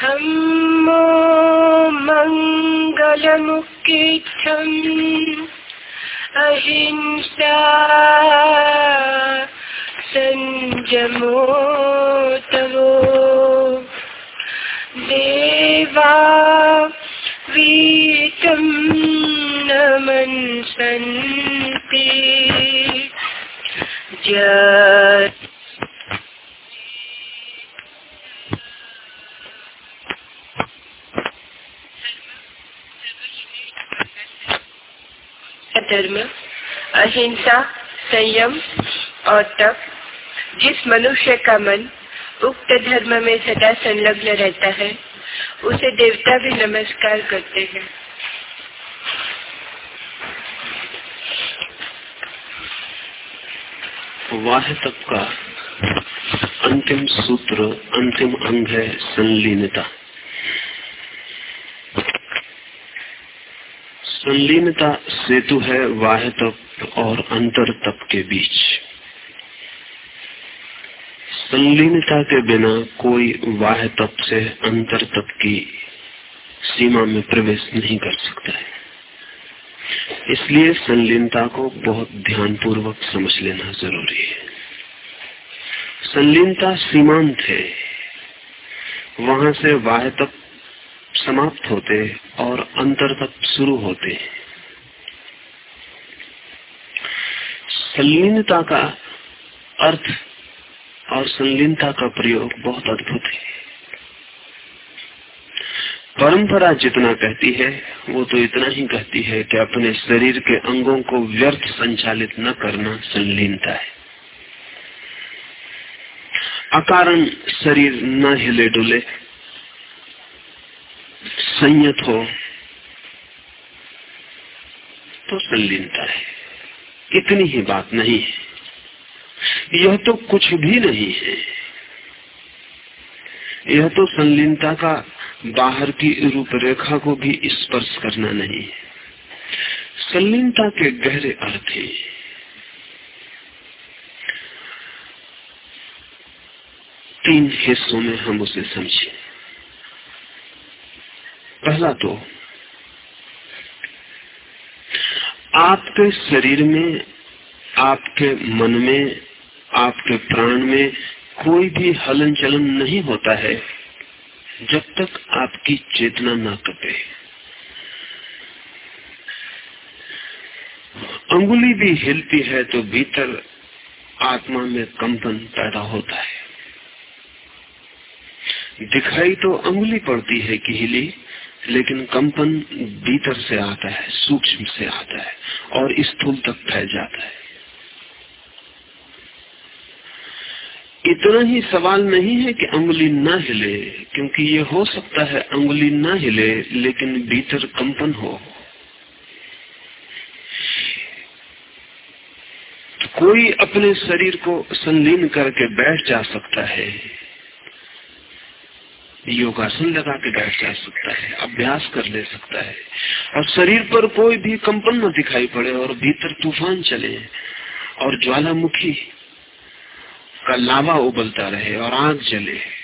धम्मो मङ्गलमुख्यम् अहिंसा संयमो तवो देवा वीतं न मन्सन्ति। धर्म, अहिंसा, संयम और तप, जिस मनुष्य का मन उक्त धर्म में सदा संलग्न रहता है, उसे देवता भी नमस्कार करते हैं। वाह तप का अंतिम सूत्र, अंतिम अंग है संलीनता। संलीनता सेतु है वाह तप और अंतर तप के बीच। संलीनता के बिना कोई वाह तप से अंतर तप की सीमा में प्रवेश नहीं कर सकता है। इसलिए संलीनता को बहुत ध्यान पूर्वक समझ लेना ज़रूरी है। संलीनता सीमांत है। वहाँ से वाह तप समाप्त होते और अंतर तक शुरू होते। संलीनता का अर्थ और संलीनता का प्रयोग बहुत अद्भुत है। परंपरा जितना कहती है, वो तो इतना ही कहती है कि अपने शरीर के अंगों को व्यर्थ संचालित न करना संलीनता है। अकारण शरीर न हिले डुले। संयत हो तो संलीनता है। इतनी ही बात नहीं है। यह तो कुछ भी नहीं है। यह तो संलीनता का बाहर की रूपरेखा को भी स्पर्श करना नहीं है। संलीनता के गहरे अर्थ है। तीन हिस्सों में हम उसे समझें। पहला तो आपके शरीर में, आपके मन में, आपके प्राण में कोई भी हलन चलन नहीं होता है जब तक आपकी चेतना न कटे। अंगुली भी हिलती है तो भीतर आत्मा में कंपन पैदा होता है। दिखाई तो अंगुली पड़ती है कि हिली लेकिन कंपन भीतर से आता है, सूक्ष्म से आता है और स्थूल तक फैल जाता है। इतना ही सवाल नहीं है कि अंगुली ना हिले, क्योंकि ये हो सकता है अंगुली ना हिले, लेकिन भीतर कंपन हो। कोई अपने शरीर को संलीन करके बैठ जा सकता है। योगासन लगा के बैठ जा सकता है, अभ्यास कर ले सकता है। और शरीर पर कोई भी कंपन न दिखाई पड़े और भीतर तूफ़ान चले और ज्वालामुखी का लावा उबलता रहे और आग जले।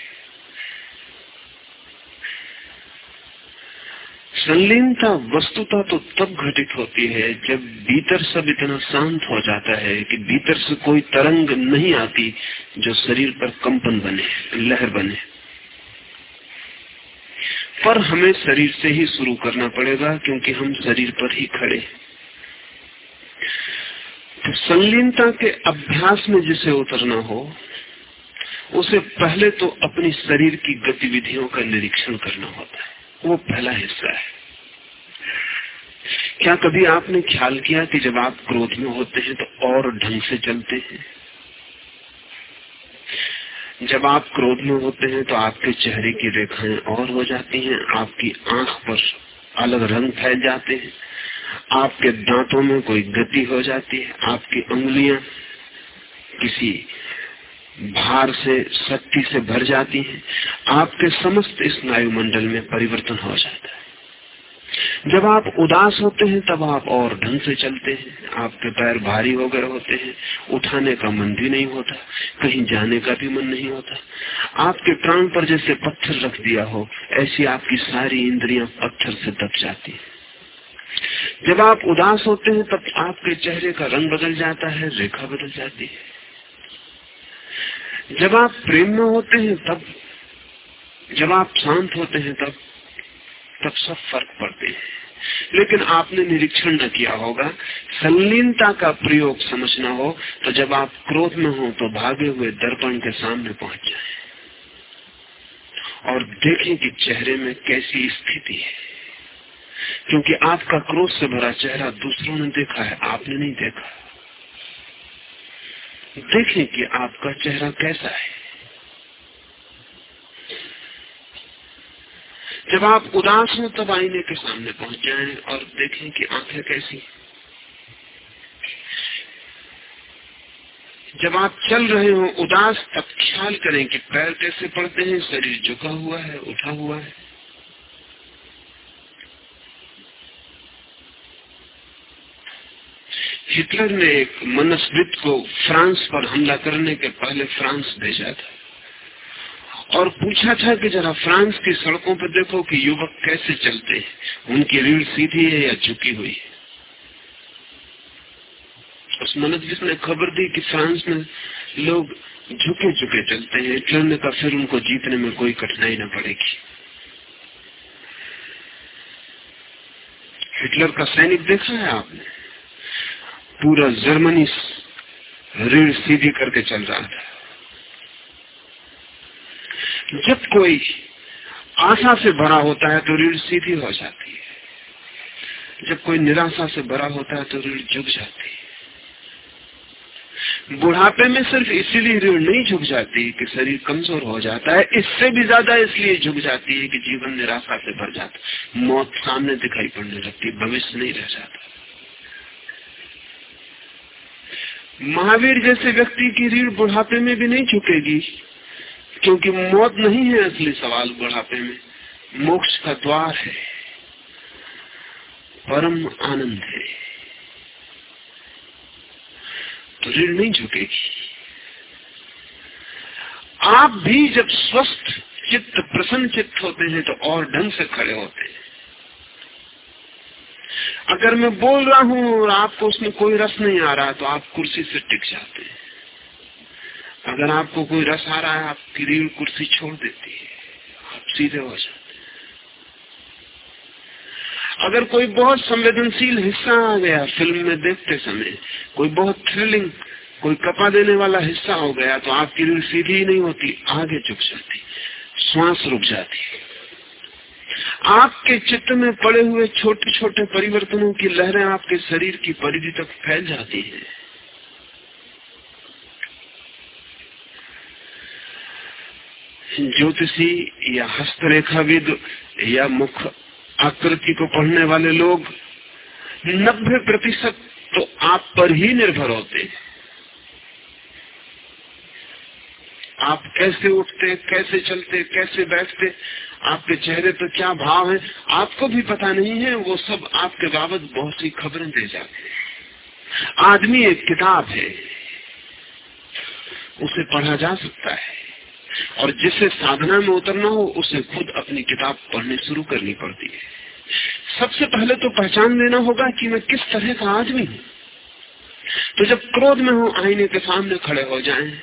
संलीनता, वस्तुता तो तब घटित होती है जब भीतर सब इतना शांत हो जाता है कि भीतर से कोई तरंग नहीं आती जो शरीर पर कंपन बने, लहर बने। पर हमें शरीर से ही शुरू करना पड़ेगा, क्योंकि हम शरीर पर ही खड़े तो संलीनता के अभ्यास में जिसे उतरना हो, उसे पहले तो अपनी शरीर की गतिविधियों का निरीक्षण करना होता है। वो पहला हिस्सा है। क्या कभी आपने ख्याल किया कि जब आप क्रोध में होते हैं तो और ढंग से चलते हैं? जब आप क्रोध में होते हैं तो आपके चेहरे की रेखाएँ और हो जाती हैं, आपकी आँख पर अलग रंग फैल जाते हैं, आपके दांतों में कोई गति हो जाती है, आपकी उंगलियाँ किसी भार से, शक्ति से भर जाती हैं, आपके समस्त स्नायु मंडल में परिवर्तन हो जाता है। जब आप उदास होते हैं, तब आप और ढंग से चलते हैं। आपके पैर भारी हो गए होते हैं। उठाने का मन भी नहीं होता, कहीं जाने का भी मन नहीं होता। आपके प्राण पर जैसे पत्थर रख दिया हो, ऐसी आपकी सारी इंद्रियाँ पत्थर से दब जाती है। जब आप उदास होते हैं, तब आपके चेहरे का रंग बदल जाता है, रेखा बदल जाती है। जब आप प्रेम में होते हैं, तब, जब आप शांत होते हैं, तब तब सब फ़र्क पड़ते हैं। लेकिन आपने निरीक्षण न किया होगा, संलीनता का प्रयोग समझना हो तो जब आप क्रोध में हो तो भागे हुए दर्पण के सामने पहुँच जाए। और देखें कि चेहरे में कैसी स्थिति है। क्योंकि आपका क्रोध से भरा चेहरा दूसरों ने देखा है, आपने नहीं देखा। देखें कि आपका चेहरा कैसा है। जब आप उदास हो, तब आईने के सामने पहुँच जाएँ और देखें कि आँखें कैसी जब आप चल रहे हो उदास, तब ख्याल करें कि पैर कैसे पड़ते हैं, शरीर झुका हुआ है, उठा हुआ है। हिटलर ने एक मनस्वित को फ्रांस पर हमला करने के पहले फ्रांस भेजा था। और पूछा था कि जरा फ्रांस की सड़कों पर देखो कि युवक कैसे चलते हैं। उनकी रीढ़ सीधी है या झुकी हुई है? उस मनस्वित ने खबर दी कि फ्रांस में लोग झुके झुके चलते हैं हिटलर ने कहा फिर उनको जीतने में कोई कठिनाई न पड़ेगी। हिटलर का सैनिक देखा है आपने? पूरा जर्मनी रीढ़ सीधी करके चल रहा था। जब कोई आशा से भरा होता है तो रीढ़ सीधी हो जाती है। जब कोई निराशा से भरा होता है तो रीढ़ झुक जाती है। बुढ़ापे में सिर्फ़ इसीलिए रीढ़ नहीं झुक जाती कि शरीर कमज़ोर हो जाता है, इससे भी ज़्यादा इसलिए झुक जाती है कि जीवन निराशा से भर जाता मौत सामने दिखाई पड़ने लगती भविष्य नहीं रह जाता। महावीर जैसे व्यक्ति की रीढ़ बुढ़ापे में भी नहीं झुकेगी। क्योंकि मौत नहीं है असली सवाल बुढ़ापे में मोक्ष का द्वार है, परम आनंद है। तो रीढ़ नहीं झुकेगी। आप भी जब स्वस्थ चित्त प्रसन्न चित्त होते हैं तो और ढंग से खड़े होते हैं। अगर मैं बोल रहा हूँ और आपको उसमें कोई रस नहीं आ रहा तो आप कुर्सी से टिक जाते हैं। अगर आपको कोई रस आ रहा है आपकी रीढ़ कुर्सी छोड़ देती है। आप सीधे हो जाते हैं। अगर कोई बहुत संवेदनशील हिस्सा आ गया फ़िल्म में देखते समय, कोई बहुत थ्रिलिंग कोई कपा देने वाला हिस्सा हो गया तो आपकी रीढ़ सीधी ही नहीं होती, आगे झुक जाती, श्वास रुक जाती आपके चित्त में पड़े हुए छोटे छोटे परिवर्तनों की लहरें आपके शरीर की परिधि तक फैल जाती है। ज्योतिषी या हस्तरेखाविद या मुख आकृति को पढ़ने वाले लोग नब्बे प्रतिशत तो आप पर ही निर्भर होते आप कैसे उठते, कैसे चलते, कैसे बैठते, आपके चेहरे पर क्या भाव है, आपको भी पता नहीं है, वो सब आपके बाबत बहुत सी खबरें दे जाते हैं। आदमी एक किताब है, उसे पढ़ा जा सकता है। और जिसे साधना में उतरना हो, उसे खुद अपनी किताब पढ़नी शुरू करनी पड़ती है। सबसे पहले तो पहचान लेना होगा कि मैं किस तरह का आदमी हूँ। तो जब क्रोध में हो, आईने के सामने खड़े हो जाएँ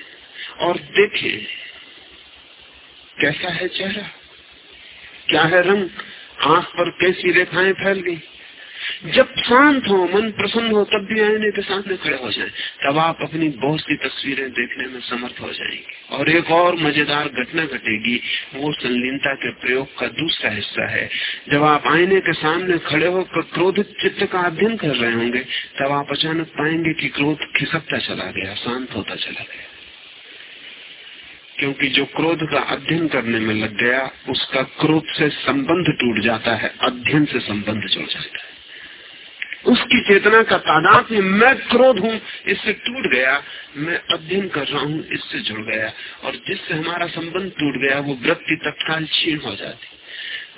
और देखें, कैसा है चेहरा? क्या है रंग? आँख पर कैसी रेखाएँ फैल गई? जब शांत हो, मन प्रसन्न हो, तब भी आईने के सामने खड़े हो जाए। तब आप अपनी बहुत सी तस्वीरें देखने में समर्थ हो जाएँगे। और एक और मज़ेदार घटना घटेगी, वो संलीनता के प्रयोग का दूसरा हिस्सा है। जब आप आईने के सामने खड़े होकर क्रोधित चित्त का अध्ययन कर रहे होंगे, तब आप अचानक पाएँगे कि क्रोध खिसकता चला गया, शांत होता चला गया। क्योंकि जो क्रोध का अध्ययन करने में लग गया, उसका क्रोध से संबंध टूट जाता है, अध्ययन से संबंध जुड़ जाता है। उसकी चेतना का तादाद में मैं क्रोध हूँ, इससे टूट गया। मैं अध्ययन कर रहा हूँ, इससे जुड़ गया। और जिससे हमारा संबंध टूट गया, वो वृत्ति तत्काल क्षीण हो जाती।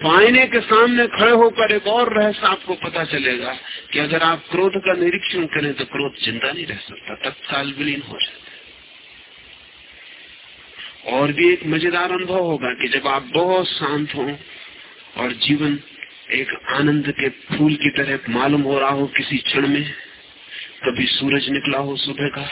पाइने के सामने खड़े होकर एक और रहस्य आपको पता चलेगा कि अगर आप क्रोध का निरीक्षण करें तो क्रोध ज़िंदा नहीं रह सकता, तत्काल विलीन हो जाता और भी एक मज़ेदार अनुभव होगा कि जब आप बहुत शांत हो और जीवन एक आनंद के फूल की तरह मालूम हो रहा हो किसी क्षण में। कभी सूरज निकला हो सुबह का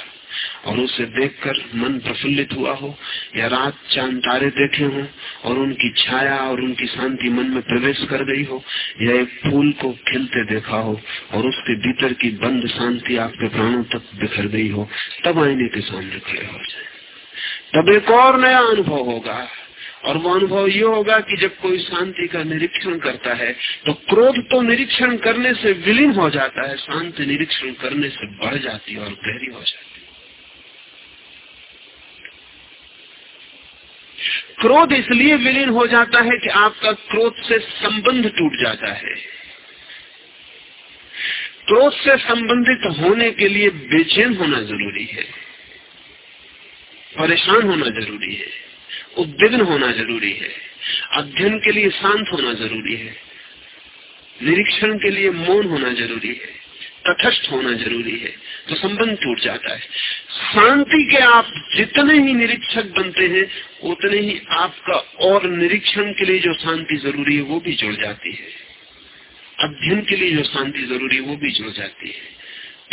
और उसे देखकर मन प्रफुल्लित हुआ हो या रात चाँद तारे देखे हो और उनकी छाया और उनकी शांति मन में प्रवेश कर गई हो या एक फूल को खिलते देखा हो और उसके भीतर की बंद शांति आपके प्राणों तक बिखर गई हो, तब आईने के सामने खड़े हो जाए। तब एक और नया अनुभव होगा। और वो अनुभव ये होगा कि जब कोई शांति का निरीक्षण करता है तो क्रोध तो निरीक्षण करने से विलीन हो जाता है, शांति निरीक्षण करने से बढ़ जाती और गहरी हो जाती क्रोध इसलिए विलीन हो जाता है कि आपका क्रोध से संबंध टूट जाता है। क्रोध से संबंधित होने के लिए बेचैन होना ज़रूरी है, परेशान होना ज़रूरी है। उद्विग्न होना ज़रूरी है। अध्ययन के लिए शांत होना ज़रूरी है। निरीक्षण के लिए मौन होना ज़रूरी है। तटस्थ होना ज़रूरी है। तो संबंध टूट जाता है। शांति के आप जितने ही निरीक्षक बनते हैं, उतने ही आपका और निरीक्षण के लिए जो शांति ज़रूरी है, वो भी जुड़ जाती है। अध्ययन के लिए जो शांति ज़रूरी है, वो भी जुड़ जाती है।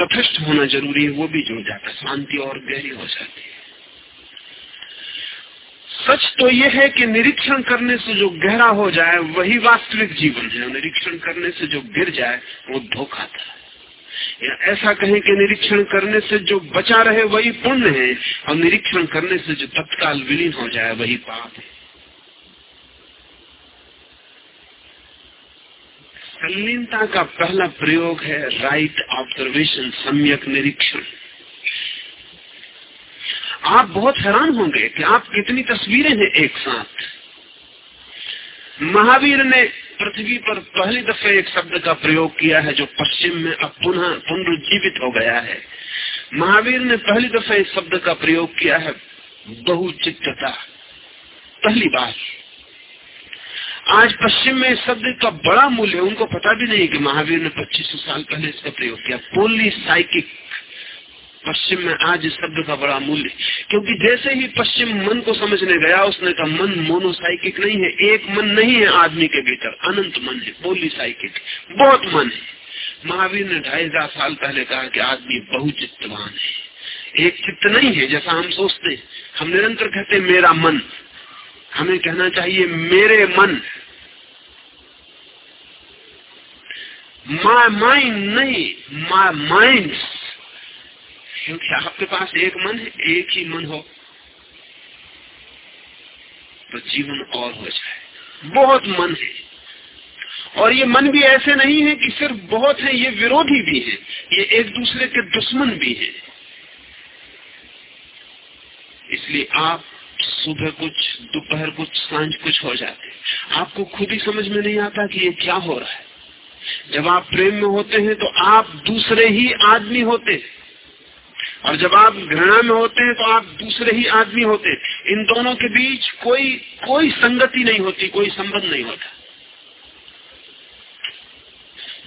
तटस्थ होना ज़रूरी है, वो भी जुड़ जाता है। शांति और गहरी हो जाती है। सच तो यह है कि निरीक्षण करने से जो गहरा हो जाए, वही वास्तविक जीवन है। निरीक्षण करने से जो गिर जाए, वो धोखा था। या ऐसा कहें कि निरीक्षण करने से जो बचा रहे, वही पुण्य है। और निरीक्षण करने से जो तत्काल विलीन हो जाए, वही पाप है। संलीनता का पहला प्रयोग है राइट ऑब्जर्वेशन सम्यक निरीक्षण। आप बहुत हैरान होंगे कि आप कितनी तस्वीरें हैं एक साथ। महावीर ने पृथ्वी पर पहली दफे एक शब्द का प्रयोग किया है जो पश्चिम में अब पुनः पुनरुज्जीवित हो गया है। महावीर ने पहली दफे इस शब्द का प्रयोग किया है बहुचित्तता। पहली बार। आज पश्चिम में इस शब्द का बड़ा मूल्य उनको पता भी नहीं कि महावीर ने 2500 साल पहले इसका प्रयोग किया। पोली साइकिक पश्चिम में आज इस शब्द का बड़ा मूल्य क्योंकि जैसे ही पश्चिम मन को समझने गया, उसने कहा, मन मोनोसाइकिक नहीं है, एक मन नहीं है आदमी के भीतर, अनंत मन है पोलीसाइकिक बहुत मन है। महावीर ने ढाई हज़ार साल पहले कहा कि आदमी बहुचित्तवान है। एक चित्त नहीं है, जैसा हम सोचते हम निरंतर कहते मेरा मन। हमें कहना चाहिए, मेरे मन। माई माइंड नहीं माई माइंड क्योंकि आपके पास एक मन है, एक ही मन हो तो जीवन और हो जाए। बहुत मन है। और ये मन भी ऐसे नहीं है कि सिर्फ़ बहुत है, ये विरोधी भी है। ये एक दूसरे के दुश्मन भी है। इसलिए आप सुबह कुछ, दोपहर कुछ, साँझ कुछ हो जाते आपको खुद ही समझ में नहीं आता कि ये क्या हो रहा है। जब आप प्रेम में होते हैं तो आप दूसरे ही आदमी होते हैं। और जब आप घृणा में होते हैं तो आप दूसरे ही आदमी होते इन दोनों के बीच कोई कोई संगति नहीं होती, कोई संबंध नहीं होता।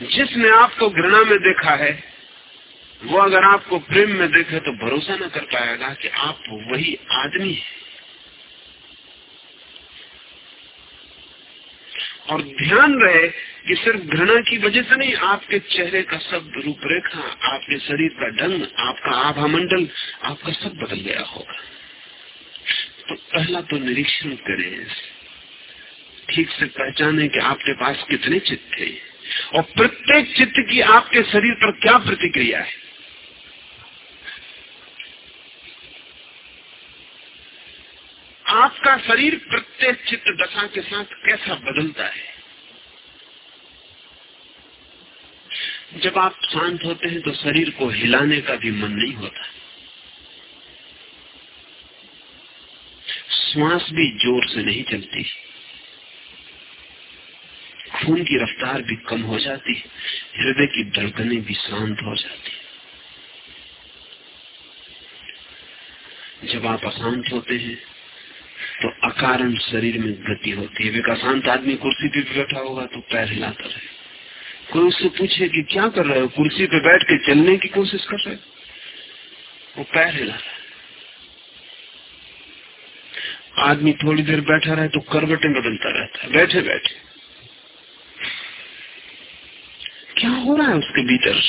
जिसने आपको घृणा में देखा है, वो अगर आपको प्रेम में देखे तो भरोसा ना कर पाएगा कि आप वही आदमी है। और ध्यान रहे कि सिर्फ़ घृणा की वजह से नहीं, आपके चेहरे का सब रूपरेखा, आपके शरीर का ढंग, आपका आभा मंडल आपका सब बदल गया होगा। तो पहला तो निरीक्षण करें। ठीक से पहचाने कि आपके पास कितने चित्त थे और प्रत्येक चित्त की आपके शरीर पर क्या प्रतिक्रिया है। आपका शरीर प्रत्येक चित्त दशा के साथ कैसा बदलता है? जब आप शांत होते हैं तो शरीर को हिलाने का भी मन नहीं होता। श्वास भी ज़ोर से नहीं चलती। खून की रफ्तार भी कम हो जाती है। हृदय की धड़कनें भी शांत हो जाती है। जब आप अशांत होते हैं तो अकारण शरीर में गति होती है। अशांत आदमी कुर्सी पे बैठा होगा तो पैर हिलाता रहे। कोई उससे पूछे कि क्या कर रहे हो? कुर्सी पे बैठ के चलने की कोशिश कर रहे हो? वो पैर हिला रहा है। आदमी थोड़ी देर बैठा रहे तो करवटें बदलता रहता है। बैठे बैठे। क्या हो रहा है उसके भीतर?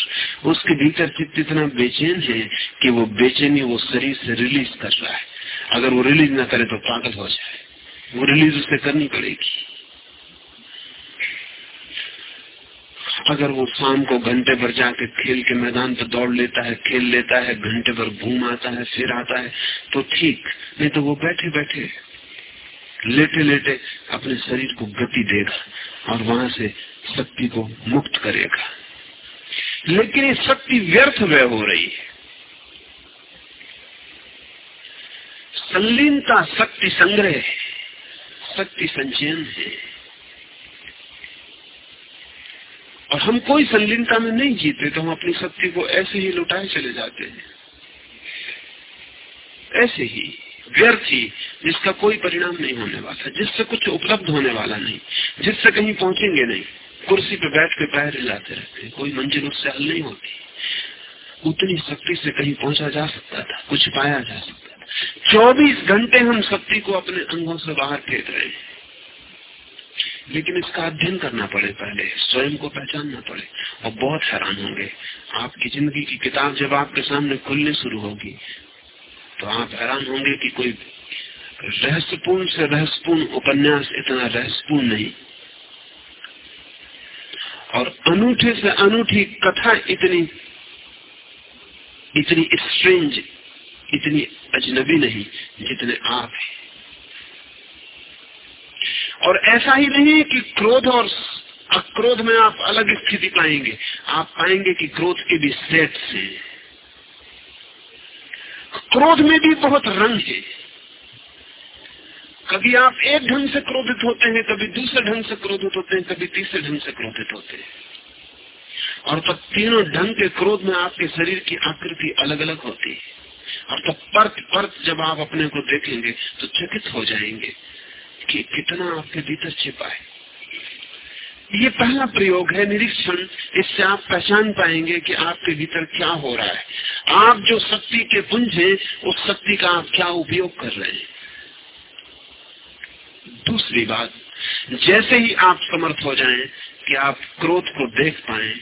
उसके भीतर चित्त इतना बेचैन है कि वो बेचैनी वो शरीर से रिलीज़ कर रहा है। अगर वो रिलीज़ ना करे तो पागल हो जाए। वो रिलीज़ उसे करनी पड़ेगी। अगर वो शाम को घंटे भर जाके खेल के मैदान पर दौड़ लेता है, खेल लेता है, घंटे भर घूम आता है, फिर आता है तो ठीक, नहीं तो वो बैठे बैठे लेटे लेटे अपने शरीर को गति देगा और वहाँ से शक्ति को मुक्त करेगा। लेकिन ये शक्ति व्यर्थ व्यय हो रही है। संलीनता शक्ति संग्रह शक्ति संचयन है। और हम कोई संलीनता में नहीं जीते तो हम अपनी शक्ति को ऐसे ही लुटाए चले जाते हैं। ऐसे ही व्यर्थ ही, जिसका कोई परिणाम नहीं होने वाला, जिससे कुछ उपलब्ध होने वाला नहीं, जिससे कहीं पहुँचेंगे नहीं, कुर्सी पे बैठ के पैर हिलाते रहते कोई मंजिल उससे हल नहीं होती। उतनी शक्ति से कहीं पहुँचा जा सकता था, कुछ पाया जा सकता था चौबीस घंटे हम शक्ति को अपने अंगों से बाहर फेंक रहे हैं। लेकिन इसका अध्ययन करना पड़े पहले, स्वयं को पहचानना पड़े, और बहुत हैरान होंगे। आपकी ज़िंदगी की किताब जब आपके सामने खुलने शुरू होगी तो आप हैरान होंगे कि कोई रहस्यपूर्ण से रहस्यपूर्ण उपन्यास इतना रहस्यपूर्ण नहीं। और अनूठे से अनूठी कथा इतनी इतनी स्ट्रेंज इतनी अजनबी नहीं जितने आप हैं। और ऐसा ही नहीं कि क्रोध और अक्रोध में आप अलग स्थिति पाएँगे। आप पाएँगे कि क्रोध के भी सेट से क्रोध में भी बहुत रंग है। कभी आप एक ढंग से क्रोधित होते हैं, कभी दूसरे ढंग से क्रोधित होते हैं, कभी तीसरे ढंग से क्रोधित होते हैं। और तब तीनों ढंग के क्रोध में आपके शरीर की आकृति अलग अलग होती है। और तब परत परत जब आप अपने को देखेंगे तो चकित हो जाएँगे कि कितना आपके भीतर छिपा है। ये पहला प्रयोग है निरीक्षण। इससे आप पहचान पाएँगे कि आपके भीतर क्या हो रहा है। आप जो शक्ति के पुंज हैं, उस शक्ति का आप क्या उपयोग कर रहे हैं। दूसरी बात, जैसे ही आप समर्थ हो जाएँ कि आप क्रोध को देख पाए,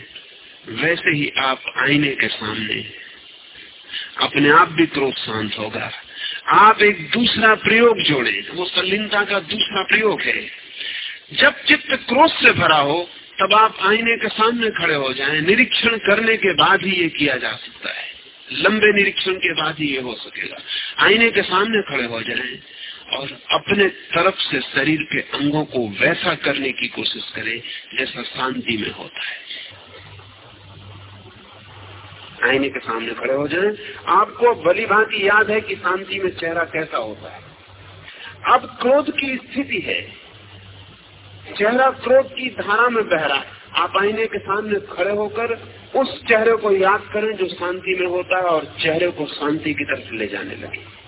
वैसे ही आप आईने के सामने अपने आप भी क्रोध शांत होगा आप एक दूसरा प्रयोग जोड़े। वो सलीनता का दूसरा प्रयोग है। जब चित्त क्रोध से भरा हो, तब आप आईने के सामने खड़े हो जाएँ। निरीक्षण करने के बाद ही ये किया जा सकता है। लंबे निरीक्षण के बाद ही ये हो सकेगा। आईने के सामने खड़े हो जाएँ और अपने तरफ़ से शरीर के अंगों को वैसा करने की कोशिश करें, जैसा शांति में होता है। आईने के सामने खड़े हो जाएँ। आपको भली भांति याद है कि शांति में चेहरा कैसा होता है। अब क्रोध की स्थिति है। चेहरा क्रोध की धारा में बह रहा है। आप आईने के सामने खड़े होकर उस चेहरे को याद करें जो शांति में होता है और चेहरे को शांति की तरफ़ ले जाने लगे।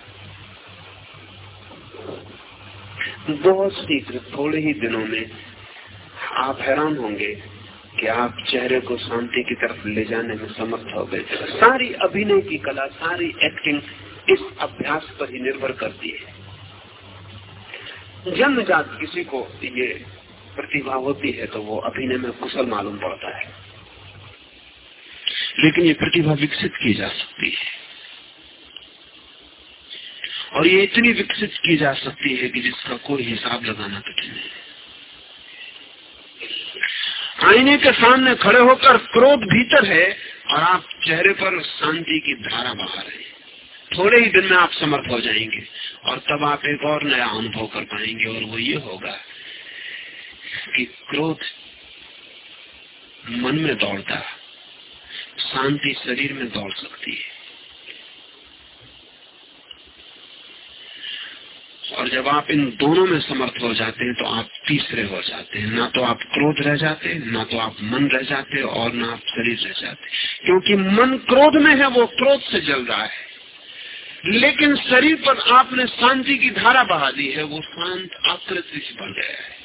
बहुत शीघ्र थोड़े ही दिनों में आप हैरान होंगे। कि आप चेहरे को शांति की तरफ़ ले जाने में समर्थ हो गए। सारी अभिनय की कला, सारी एक्टिंग इस अभ्यास पर ही निर्भर करती है। जन्मजात किसी को ये प्रतिभा होती है तो वो अभिनय में कुशल मालूम पड़ता है। लेकिन ये प्रतिभा विकसित की जा सकती है। और ये इतनी विकसित की जा सकती है कि जिसका कोई हिसाब लगाना कठिन है। आईने के सामने खड़े होकर क्रोध भीतर है और आप चेहरे पर शांति की धारा बहा रहे हैं। थोड़े ही दिन में आप समर्थ हो जाएँगे और तब आप एक और नया अनुभव कर पाएँगे और वो ये होगा कि क्रोध मन में दौड़ता, शांति शरीर में दौड़ सकती है। और जब आप इन दोनों में समर्थ हो जाते हैं तो आप तीसरे हो जाते हैं। ना तो आप क्रोध रह जाते, ना तो आप मन रह जाते और ना आप शरीर रह जाते। क्योंकि मन क्रोध में है, वो क्रोध से जल रहा है। लेकिन शरीर पर आपने शांति की धारा बहा दी है, वो शांत आकृति से बन गया है।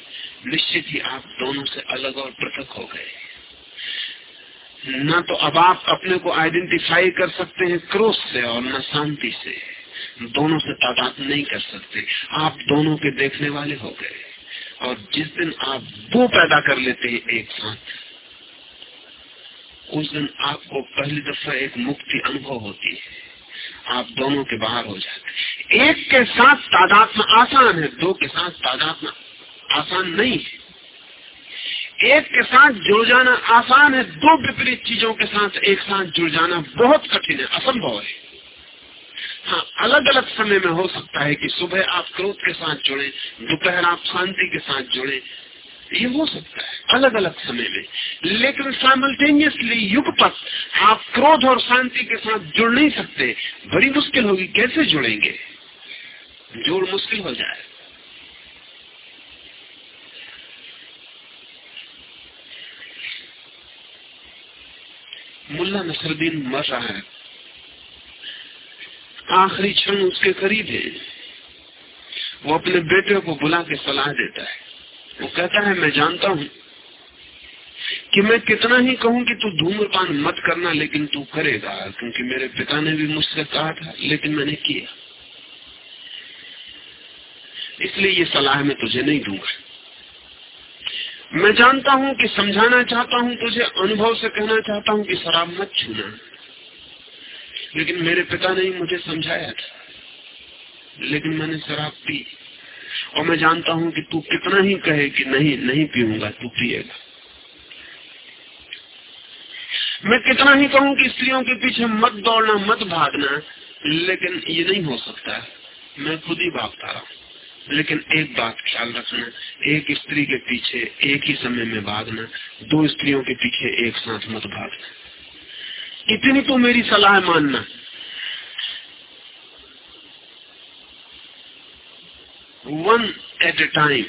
निश्चित ही आप दोनों से अलग और पृथक हो गए। न तो अब आप अपने को आइडेंटिफाई कर सकते हैं क्रोध से और न शांति से। दोनों से तादाद नहीं कर सकते। आप दोनों के देखने वाले हो गए। और जिस दिन आप दो पैदा कर लेते हैं एक साथ, उस दिन आपको पहली दफ़ा एक मुक्ति अनुभव होती है। आप दोनों के बाहर हो जाते हैं। एक के साथ तादाद में आसान है, दो के साथ तादाद में आसान नहीं है। एक के साथ जुड़ जाना आसान है, दो विपरीत चीज़ों के साथ एक साथ जुड़ जाना बहुत कठिन है, असंभव है। हाँ अलग अलग समय में हो सकता है कि सुबह आप क्रोध के साथ जुड़े, दोपहर आप शांति के साथ जुड़े। ये हो सकता है अलग अलग समय में। लेकिन साइमल्टेनियसली युग पर आप क्रोध और शांति के साथ जुड़ नहीं सकते। बड़ी मुश्किल होगी, कैसे जुड़ेंगे? जोड़ मुश्किल हो जाए। मुल्ला नसरुद्दीन मर रहा है। आखिरी क्षण उसके करीब है। वो अपने बेटे को बुला के सलाह देता है। वो कहता है, मैं जानता हूँ कि मैं कितना ही कहूँ कि तू धूम्रपान मत करना, लेकिन तू करेगा, क्योंकि मेरे पिता ने भी मुझसे कहा था, लेकिन मैंने किया। इसलिए ये सलाह मैं तुझे नहीं दूँगा। मैं जानता हूँ कि समझाना चाहता हूँ तुझे, अनुभव से कहना चाहता हूँ कि शराब मत छूना। लेकिन मेरे पिता ने मुझे समझाया था। लेकिन मैंने शराब पी। और मैं जानता हूँ कि तू कितना ही कहे कि नहीं नहीं पीऊँगा, तू पिएगा। मैं कितना ही कहूँ कि स्त्रियों के पीछे मत दौड़ना, मत भागना, लेकिन ये नहीं हो सकता। मैं खुद ही भागता रहा लेकिन एक बात ख्याल रखना, एक स्त्री के पीछे एक ही समय में भागना, दो स्त्रियों के पीछे एक साथ मत भागना। इतनी तो मेरी सलाह मानना। वन एट ए टाइम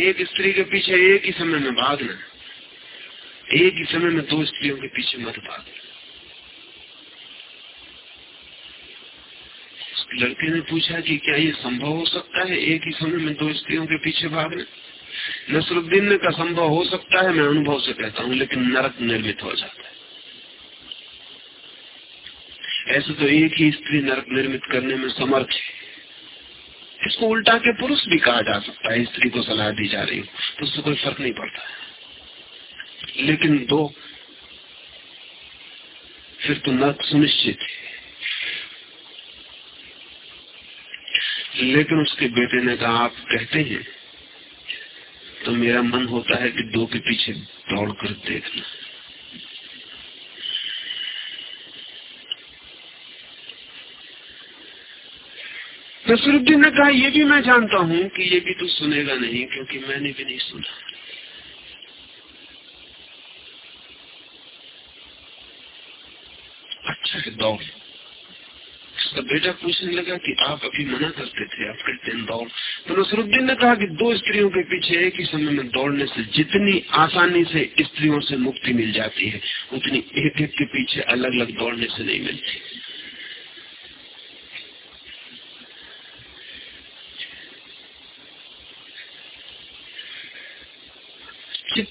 एक स्त्री के पीछे एक ही समय में भागना। एक ही समय में दो स्त्रियों के पीछे मत भागना। लड़के ने पूछा कि क्या ये संभव हो सकता है एक ही समय में दो स्त्रियों के पीछे भागना? नसरुद्दीन कहा, संभव हो सकता है, मैं अनुभव से कहता हूँ, लेकिन नरक निर्मित हो जाता है। ऐसे तो एक ही स्त्री नरक निर्मित करने में समर्थ है। इसको उल्टा के पुरुष भी कहा जा सकता है स्त्री को सलाह दी जा रही हो तो उससे कोई फ़र्क नहीं पड़ता। लेकिन दो, फिर तो नर्क सुनिश्चित है। लेकिन उसके बेटे ने कहा, आप कहते हैं तो मेरा मन होता है कि दो के पीछे दौड़ कर देखना। नसरुद्दीन ने कहा, ये भी मैं जानता हूँ कि ये भी तू सुनेगा नहीं, क्योंकि मैंने भी नहीं सुना। अच्छा है, दौड़। उसका बेटा पूछने लगा कि आप अभी मना करते थे, आप कहते हैं दौड़। तो नसरुद्दीन ने कहा कि दो स्त्रियों के पीछे एक ही समय में दौड़ने से जितनी आसानी से स्त्रियों से मुक्ति मिल जाती है, उतनी एक एक के पीछे अलग अलग दौड़ने से नहीं मिलती।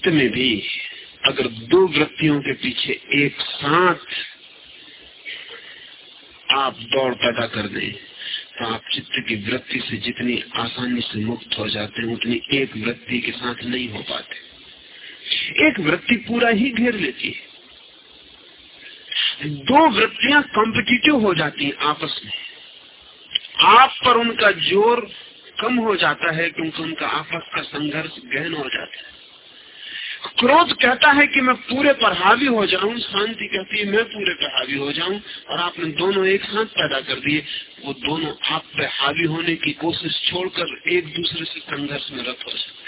चित्त में भी अगर दो वृत्तियों के पीछे एक साथ आप दौड़ पैदा कर दें तो आप चित्त की वृत्ति से जितनी आसानी से मुक्त हो जाते हैं, उतनी एक वृत्ति के साथ नहीं हो पाते। एक वृत्ति पूरा ही घेर लेती है। दो वृत्तियाँ कॉम्पिटिटिव हो जाती हैं आपस में। आप पर उनका ज़ोर कम हो जाता है, क्योंकि उनका आपस का संघर्ष गहन हो जाता है। क्रोध कहता है कि मैं पूरे पर हावी हो जाऊँ, शांति कहती है, मैं पूरे पर हावी हो जाऊँ, और आपने दोनों एक साथ पैदा कर दिए। वो दोनों आप पे हावी होने की कोशिश छोड़कर एक दूसरे से संघर्ष में रत हो सकते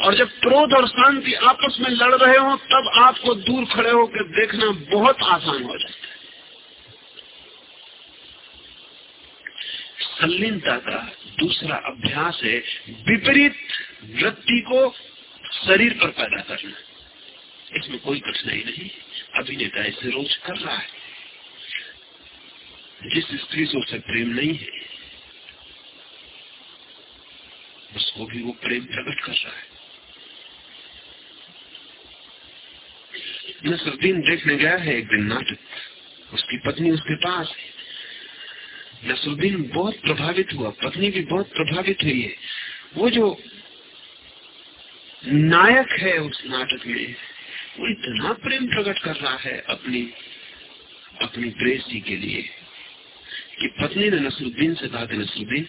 और जब क्रोध और शांति आपस में लड़ रहे हो, तब आपको दूर खड़े होकर देखना बहुत आसान हो जाता है। संलीनता का दूसरा अभ्यास है, विपरीत वृत्ति को शरीर पर पैदा करना इसमें कोई कठिनाई नहीं अभिनेता इसे रोज कर रहा है। जिस स्त्री से उसे प्रेम नहीं है, उसको भी वो प्रेम प्रकट कर रहा है। नसरुद्दीन देखने गया है एक दिन नाटक। उसकी पत्नी उसके पास है। नसरुद्दीन बहुत प्रभावित हुआ, पत्नी भी बहुत प्रभावित हुई है। वो जो नायक है उस नाटक में। वो इतना प्रेम प्रकट कर रहा है अपनी अपनी प्रेसी के लिए कि पत्नी ने नसरुद्दीन से कहा कि, नसरुद्दीन,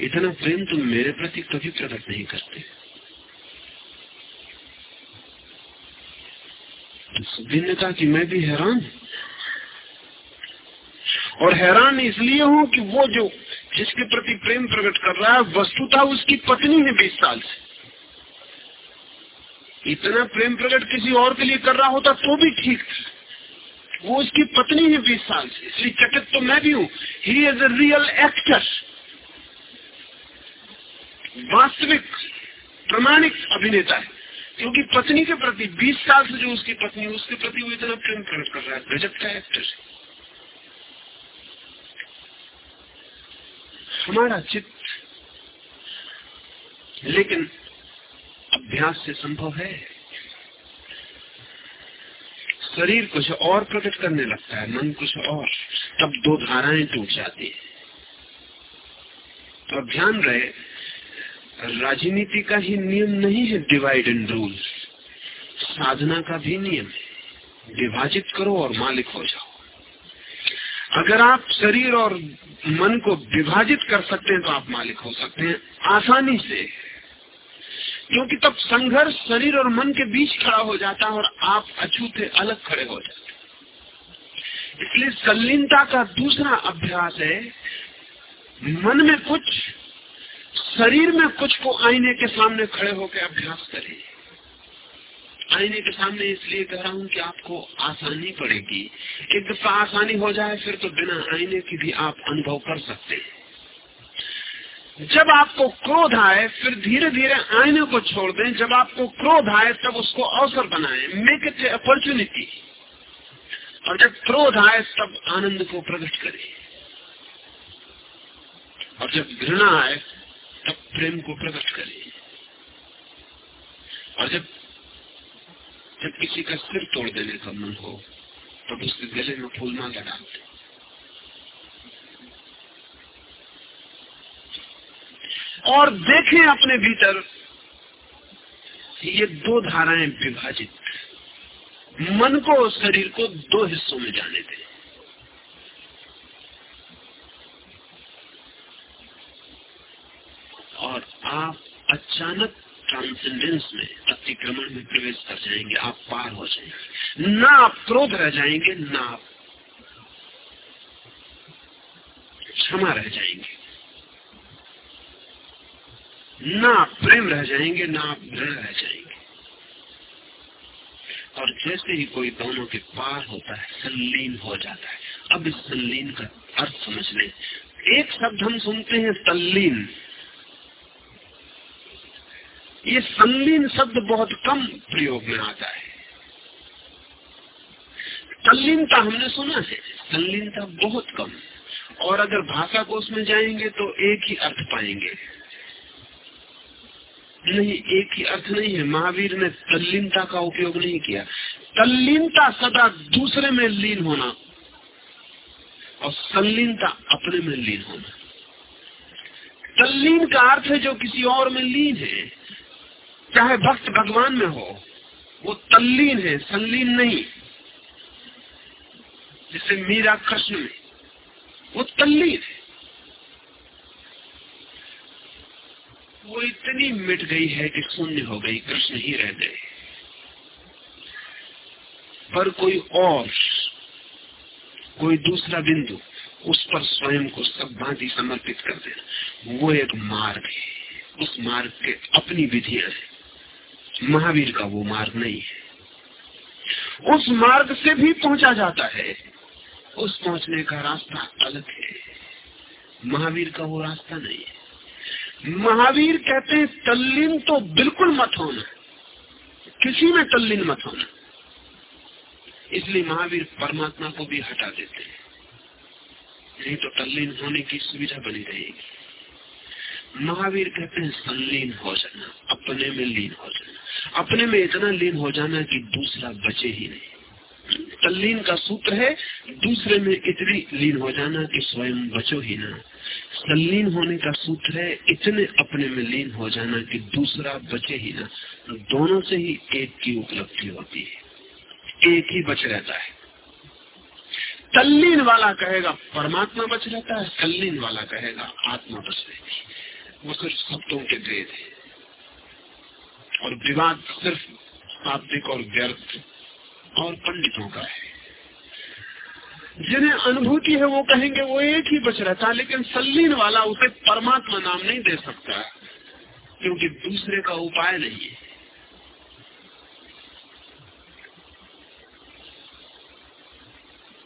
इतना प्रेम तुम मेरे प्रति कभी प्रकट नहीं करते। नसरुद्दीन ने कहा कि मैं भी हैरान और हैरान इसलिए हूँ कि वो जो, जिसके प्रति प्रेम प्रकट कर रहा है, वस्तुता उसकी पत्नी है बीस साल से। इतना प्रेम प्रकट किसी और के लिए कर रहा होता तो भी ठीक था। वो उसकी पत्नी है बीस साल से, इसलिए चकित तो मैं भी हूँ। He is a real actor वास्तविक, प्रमाणिक अभिनेता है। क्योंकि पत्नी के प्रति 20 साल से जो उसकी पत्नी उसके प्रति वो इतना प्रेम प्रकट कर रहा है। गजब का एक्टर हमारा चित्त, लेकिन अभ्यास से संभव है। शरीर कुछ और प्रकट करने लगता है, मन कुछ और। तब दो धाराएँ टूट जाती है। तो ध्यान रहे, राजनीति का ही नियम नहीं है डिवाइड एंड रूल साधना का भी नियम है। विभाजित करो और मालिक हो जाओ। अगर आप शरीर और मन को विभाजित कर सकते हैं तो आप मालिक हो सकते हैं। आसानी से। क्योंकि तब संघर्ष शरीर और मन के बीच खड़ा हो जाता है और आप अछूते अलग खड़े हो जाते इसलिए सलीनता का दूसरा अभ्यास है, मन में कुछ, शरीर में कुछ को आईने के सामने खड़े होकर अभ्यास करें। आईने के सामने इसलिए कह रहा हूँ कि आपको आसानी पड़ेगी। एक दफ़ा आसानी हो जाए, फिर तो बिना आईने की भी आप अनुभव कर सकते हैं। जब आपको क्रोध आए, फिर धीरे धीरे आईने को छोड़ दें। जब आपको क्रोध आए, तब उसको अवसर बनाए। मेक इट अपॉर्चुनिटी और जब क्रोध आए, तब आनंद को प्रकट करें। और जब घृणा आए, तब प्रेम को प्रकट करें। और जब जब किसी का सिर तोड़ देने का मन हो, तब उसके गले में फूल माला डालते और देखें अपने भीतर ये दो धाराएँ विभाजित मन को और शरीर को दो हिस्सों में जाने दें। और आप अचानक ट्रांसेंडेंस में अतिक्रमण में प्रवेश कर जाएँगे, आप पार हो जाएँगे। ना आप क्रोध रह जाएँगे, ना आप क्षमा रह जाएँगे। ना आप प्रेम रह जाएँगे, ना आप दृढ़ रह जाएँगे। और जैसे ही कोई दोनों के पार होता है संलीन हो जाता है। अब इस संलीन का अर्थ समझ लें। एक शब्द हम सुनते हैं तल्लीन ये संलीन शब्द बहुत कम प्रयोग में आता है। तल्लीनता हमने सुना है संलीनता बहुत कम। और अगर भाषा कोष में जाएँगे तो एक ही अर्थ पाएँगे। नहीं, एक ही अर्थ नहीं है। महावीर ने तल्लीनता का उपयोग नहीं किया। तल्लीनता सदा दूसरे में लीन होना और संलीनता अपने में लीन होना। तल्लीन का अर्थ है जो किसी और में लीन है। चाहे भक्त भगवान में हो, वो तल्लीन है, संलीन नहीं। जैसे मीरा कृष्ण में, वो तल्लीन है। वो इतनी मिट गई है कि शून्य हो गई, कृष्ण ही रह गए। पर कोई और, कोई दूसरा बिंदु उस पर स्वयं को सब भांति समर्पित कर देना, वो एक मार्ग है। उस मार्ग के अपनी विधियाँ है। महावीर का वो मार्ग नहीं है। उस मार्ग से भी पहुँचा जाता है। उस पहुँचने का रास्ता अलग है। महावीर का वो रास्ता नहीं है। महावीर कहते हैं, तल्लीन तो बिल्कुल मत होना। किसी में तल्लीन मत होना। इसलिए महावीर परमात्मा को भी हटा देते हैं। नहीं तो तल्लीन होने की सुविधा बनी रहेगी। महावीर कहते हैं संलीन हो जाना, अपने में लीन हो जाना। अपने में इतना लीन हो जाना कि दूसरा बचे ही नहीं। तल्लीन का सूत्र है, दूसरे में इतनी लीन हो जाना कि स्वयं बचो ही ना। संलीन होने का सूत्र है, इतने अपने में लीन हो जाना कि दूसरा बचे ही ना। दोनों से ही एक की उपलब्धि होती है। एक ही बच रहता है। तल्लीन वाला कहेगा, परमात्मा बच रहता है। तल्लीन वाला कहेगा, आत्मा बच रहती वो सिर्फ़ शब्दों के भेद है। और विवाद सिर्फ़ शाब्दिक और व्यर्थ और पंडितों का है। जिन्हें अनुभूति है, वो कहेंगे, वो एक ही बच रहता लेकिन सल्लीन वाला उसे परमात्मा नाम नहीं दे सकता, क्योंकि दूसरे का उपाय नहीं है।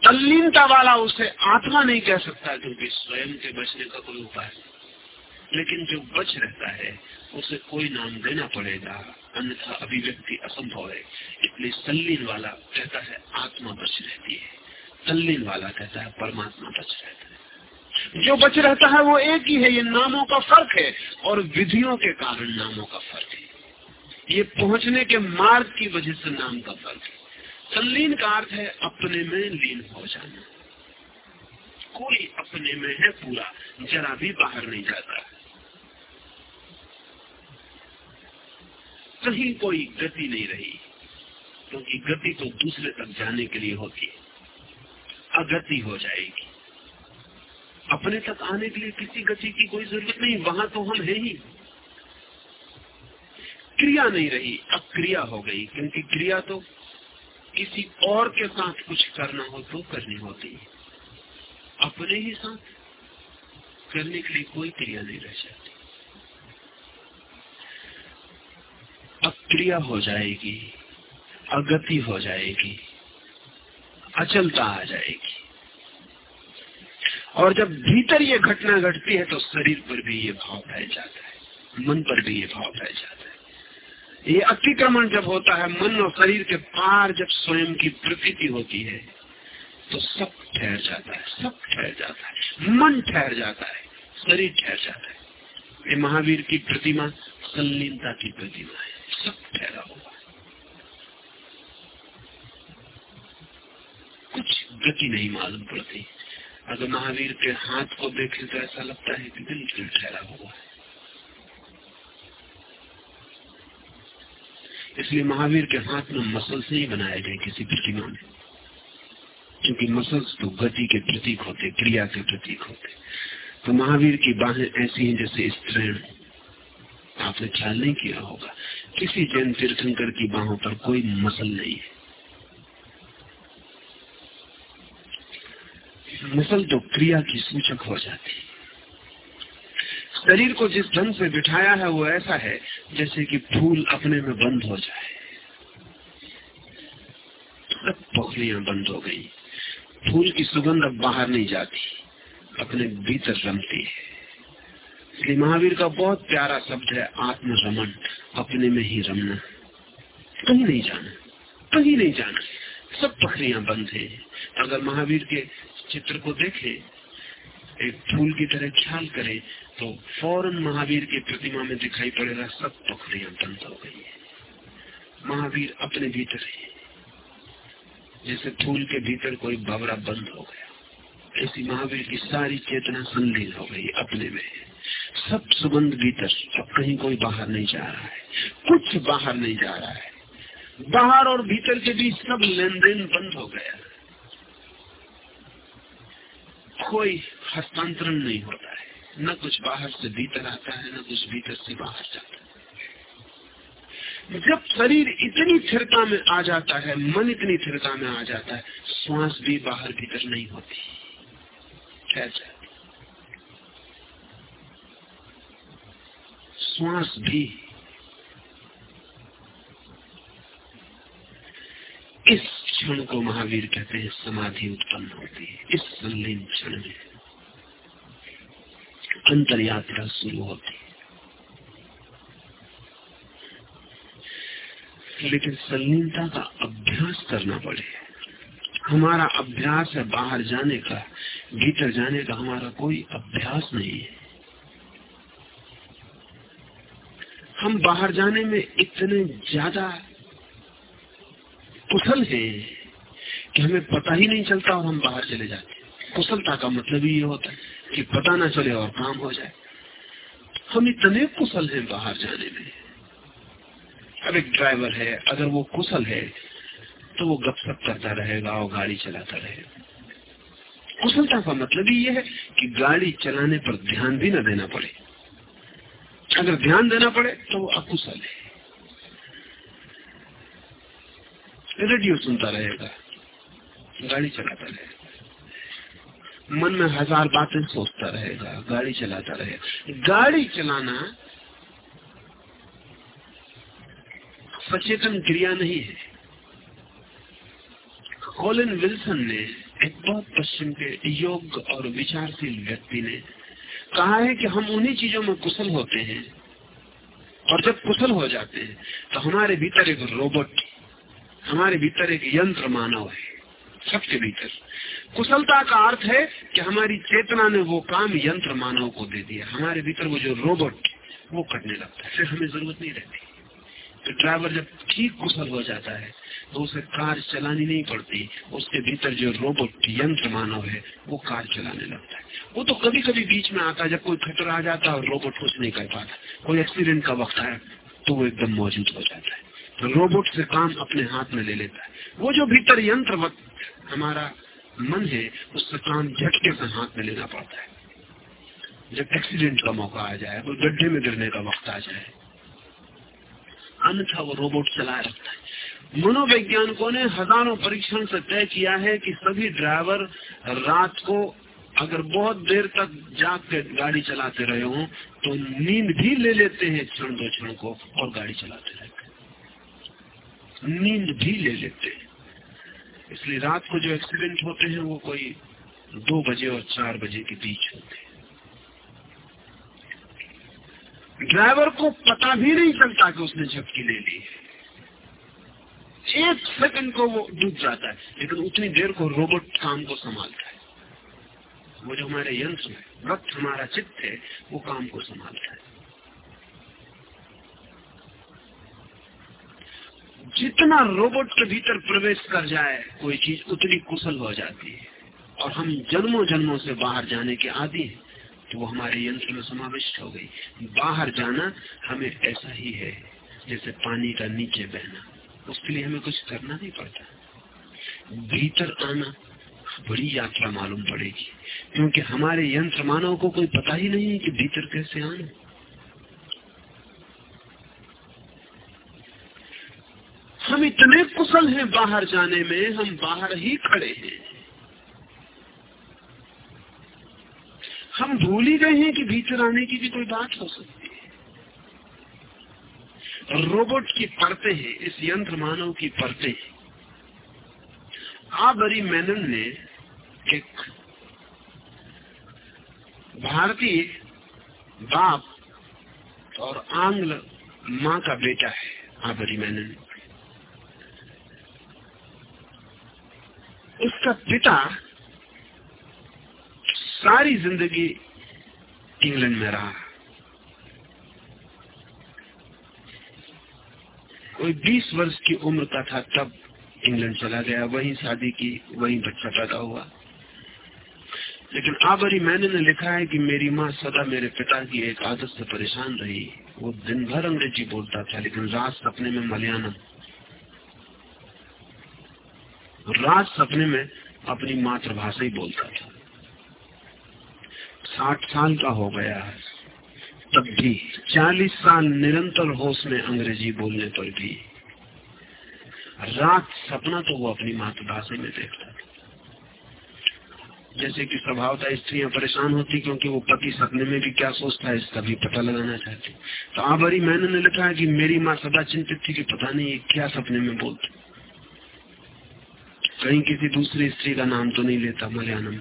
तल्लीनता वाला उसे आत्मा नहीं कह सकता, क्योंकि स्वयं के बचने का कोई उपाय नहीं। लेकिन जो बच रहता है उसे कोई नाम देना पड़ेगा, अन्यथा अभिव्यक्ति असंभव है। इसलिए सल्लीन वाला कहता है, आत्मा बच रहती है। तल्लीन वाला कहता है, परमात्मा बच रहता है। जो बच रहता है, वो एक ही है। ये नामों का फ़र्क है और विधियों के कारण नामों का फ़र्क है। ये पहुँचने के मार्ग की वजह से नाम का फ़र्क है। संलीन का अर्थ है, अपने में लीन हो जाना। कोई अपने में है पूरा, जरा भी बाहर नहीं जाता। कहीं कोई गति नहीं रही, क्योंकि गति तो दूसरे तक जाने के लिए होती है। अगति हो जाएगी। अपने तक आने के लिए किसी गति की कोई ज़रूरत नहीं, वहाँ तो हम है ही। क्रिया नहीं रही, अब क्रिया हो गई, क्योंकि क्रिया तो किसी और के साथ कुछ करना हो तो करनी होती है। अपने ही साथ करने के लिए कोई क्रिया नहीं रह जाती। अक्रिया हो जाएगी, अगति हो जाएगी, अचलता आ जाएगी। और जब भीतर ये घटना घटती है तो शरीर पर भी ये भाव फैल जाता है, मन पर भी ये भाव फैल जाता है। ये अतिक्रमण जब होता है, मन और शरीर के पार जब स्वयं की प्रकृति होती है तो सब ठहर जाता है, सब ठहर जाता है। मन ठहर जाता है, शरीर ठहर जाता है। ये महावीर की प्रतिमा संलीनता की प्रतिमा है। सब ठहरा हुआ कुछ गति नहीं मालूम पड़ती। अगर महावीर के हाथ को देखें तो ऐसा लगता है कि बिल्कुल ठहरा हुआ है। इसलिए महावीर के हाथ में मसल नहीं बनाए गए किसी प्रतिमा में क्योंकि मसल्स तो गति के प्रतीक होते, क्रिया के प्रतीक होते। तो महावीर की बाहें ऐसी हैं जैसे स्त्रीण आपने ख्याल नहीं किया होगा। किसी जैन तीर्थंकर की बाहों पर कोई मसल नहीं है। मसल तो क्रिया की सूचक हो जाती शरीर को जिस ढंग से बिठाया है, वो ऐसा है जैसे कि फूल अपने में बंद हो जाए। सब पोखलियाँ बंद हो गई। फूल की सुगंध अब बाहर नहीं जाती, अपने भीतर रमती है। इसलिए महावीर का बहुत प्यारा शब्द है आत्म रमन अपने में ही रमना। कहीं नहीं जाना। कहीं नहीं जाना। सब पखरियाँ बंद है। अगर महावीर के चित्र को देखे, एक फूल की तरह ख्याल करे तो फ़ौरन महावीर की प्रतिमा में दिखाई पड़ेगा, सब पखरियाँ बंद हो गई है। महावीर अपने भीतर है। जैसे फूल के भीतर कोई भवरा बंद हो गया। ऐसी महावीर की सारी चेतना संलीन हो गई अपने में। सब सुगंध भीतर अब कहीं कोई बाहर नहीं जा रहा है, कुछ बाहर नहीं जा रहा है, बाहर और भीतर के बीच सब लेन देन बंद हो गया कोई हस्तांतरण नहीं होता है। न कुछ बाहर से भीतर आता है, न कुछ भीतर से बाहर जाता है। जब शरीर इतनी स्थिरता में आ जाता है, मन इतनी स्थिरता में आ जाता है, श्वास भी बाहर भीतर नहीं होती। ठहर जाती श्वास भी इस क्षण को महावीर कहते हैं, समाधि उत्पन्न होती है। इस संलीन क्षण में अंतर यात्रा शुरू होती है। लेकिन संलीनता का अभ्यास करना पड़े। हमारा अभ्यास है बाहर जाने का, भीतर जाने का हमारा कोई अभ्यास नहीं है। हम बाहर जाने में इतने ज़्यादा कुशल हैं कि हमें पता ही नहीं चलता और हम बाहर चले जाते कुशलता का मतलब ही ये होता है कि पता ना चले और काम हो जाए। हम इतने कुशल हैं बाहर जाने में। अब एक ड्राइवर है, अगर वो कुशल है तो वो गपशप करता रहेगा और गाड़ी चलाता रहेगा। कुशलता का मतलब ही ये है कि गाड़ी चलाने पर ध्यान भी न देना पड़े। अगर ध्यान देना पड़े तो वो अकुशल है। रेडियो सुनता रहेगा, गाड़ी चलाता रहेगा। मन में हज़ार बातें सोचता रहेगा, गाड़ी चलाता रहेगा। गाड़ी चलाना सचेतन क्रिया नहीं है। कॉलिन विल्सन ने एक बहुत पश्चिम के योग और विचारशील व्यक्ति ने कहा है कि हम उन्हीं चीज़ों में कुशल होते हैं। और जब कुशल हो जाते हैं तो हमारे भीतर एक रोबोट हमारे भीतर एक यंत्र मानव है, सबके भीतर। कुशलता का अर्थ है कि हमारी चेतना ने वो काम यंत्र मानव को दे दिया। हमारे भीतर वो जो रोबोट वो करने लगता है। फिर हमें ज़रूरत नहीं रहती। तो ड्राइवर जब ठीक कुशल हो जाता है तो उसे कार चलानी नहीं पड़ती। उसके भीतर जो रोबोट, यंत्र मानव है, वो कार चलाने लगता है। वो तो कभी कभी बीच में आता है, जब कोई खतरा आ जाता है और रोबोट कुछ नहीं कर पाता। कोई एक्सीडेंट का वक्त आया तो वो एकदम मौजूद हो जाता है। तो रोबोट से काम अपने हाथ में ले लेता है। वो जो भीतर यंत्र हमारा मन है, उससे काम झटके से हाथ में लेना पड़ता है। जब एक्सीडेंट का मौका आ जाए कोई गड्ढे में गिरने का वक्त आ जाए अन्यथा वो रोबोट चलाए रखता है। मनोवैज्ञानिकों ने हज़ारों परीक्षण से तय किया है कि सभी ड्राइवर रात को अगर बहुत देर तक जाग के गाड़ी चलाते रहे हो तो नींद भी ले लेते हैं क्षण दो क्षण को और गाड़ी चलाते रहते नींद भी ले लेते हैं। इसलिए रात को जो एक्सीडेंट होते हैं, वो कोई दो बजे और चार बजे के बीच होते हैं। ड्राइवर को पता भी नहीं चलता कि उसने झपकी ले ली। एक सेकंड को वो डूब जाता है, लेकिन उतनी देर को रोबोट काम को संभालता है। वो जो हमारे यंत्र है, वक्त हमारा चित्त है, वो काम को संभालता है। जितना रोबोट के भीतर प्रवेश कर जाए, कोई चीज़ उतनी कुशल हो जाती है। और हम जन्मों जन्मों से बाहर जाने के आदि हैं। तो वो हमारे यंत्र में समाविष्ट हो गई। बाहर जाना हमें ऐसा ही है, जैसे पानी का नीचे बहना। उसके लिए हमें कुछ करना नहीं पड़ता। भीतर आना बड़ी यात्रा मालूम पड़ेगी, क्योंकि हमारे यंत्र मानव को कोई पता ही नहीं है कि भीतर कैसे आना। हम इतने कुशल हैं बाहर जाने में, हम बाहर ही खड़े हैं। हम भूल ही गए हैं कि भीतर आने की भी कोई बात हो सकती है। रोबोट की परतें हैं, इस यंत्र मानव की परतें हैं। आबरी मैनन ने एक भारतीय बाप और आंग्ल माँ का बेटा है, आबरी मैनन। उसका पिता सारी ज़िंदगी इंग्लैंड में रहा। कोई 20 वर्ष की उम्र का था, तब इंग्लैंड चला गया। वहीं शादी की, वहीं बच्चा पैदा हुआ। लेकिन आबरी मैंने ने लिखा है कि मेरी माँ सदा मेरे पिता की एक आदत से परेशान रही। वो दिन भर अंग्रेज़ी बोलता था, लेकिन रात सपने में मलयालम। रात सपने में अपनी मातृभाषा ही बोलता था। साठ साल का हो गया है। तब भी चालीस साल निरंतर होश में अंग्रेज़ी बोलने पर भी। रात सपना तो वो अपनी मातृभाषा में देखता था जैसे कि स्वभावता स्त्रियाँ परेशान होती क्योंकि वो पति सपने में भी क्या सोचता है, इसका भी पता लगाना चाहती तो आबारी मैंने ने लिखा है कि मेरी माँ सदा चिंतित थी कि पता नहीं ये क्या सपने में बोलती। कहीं किसी दूसरी स्त्री का नाम तो नहीं लेता, मलयालम।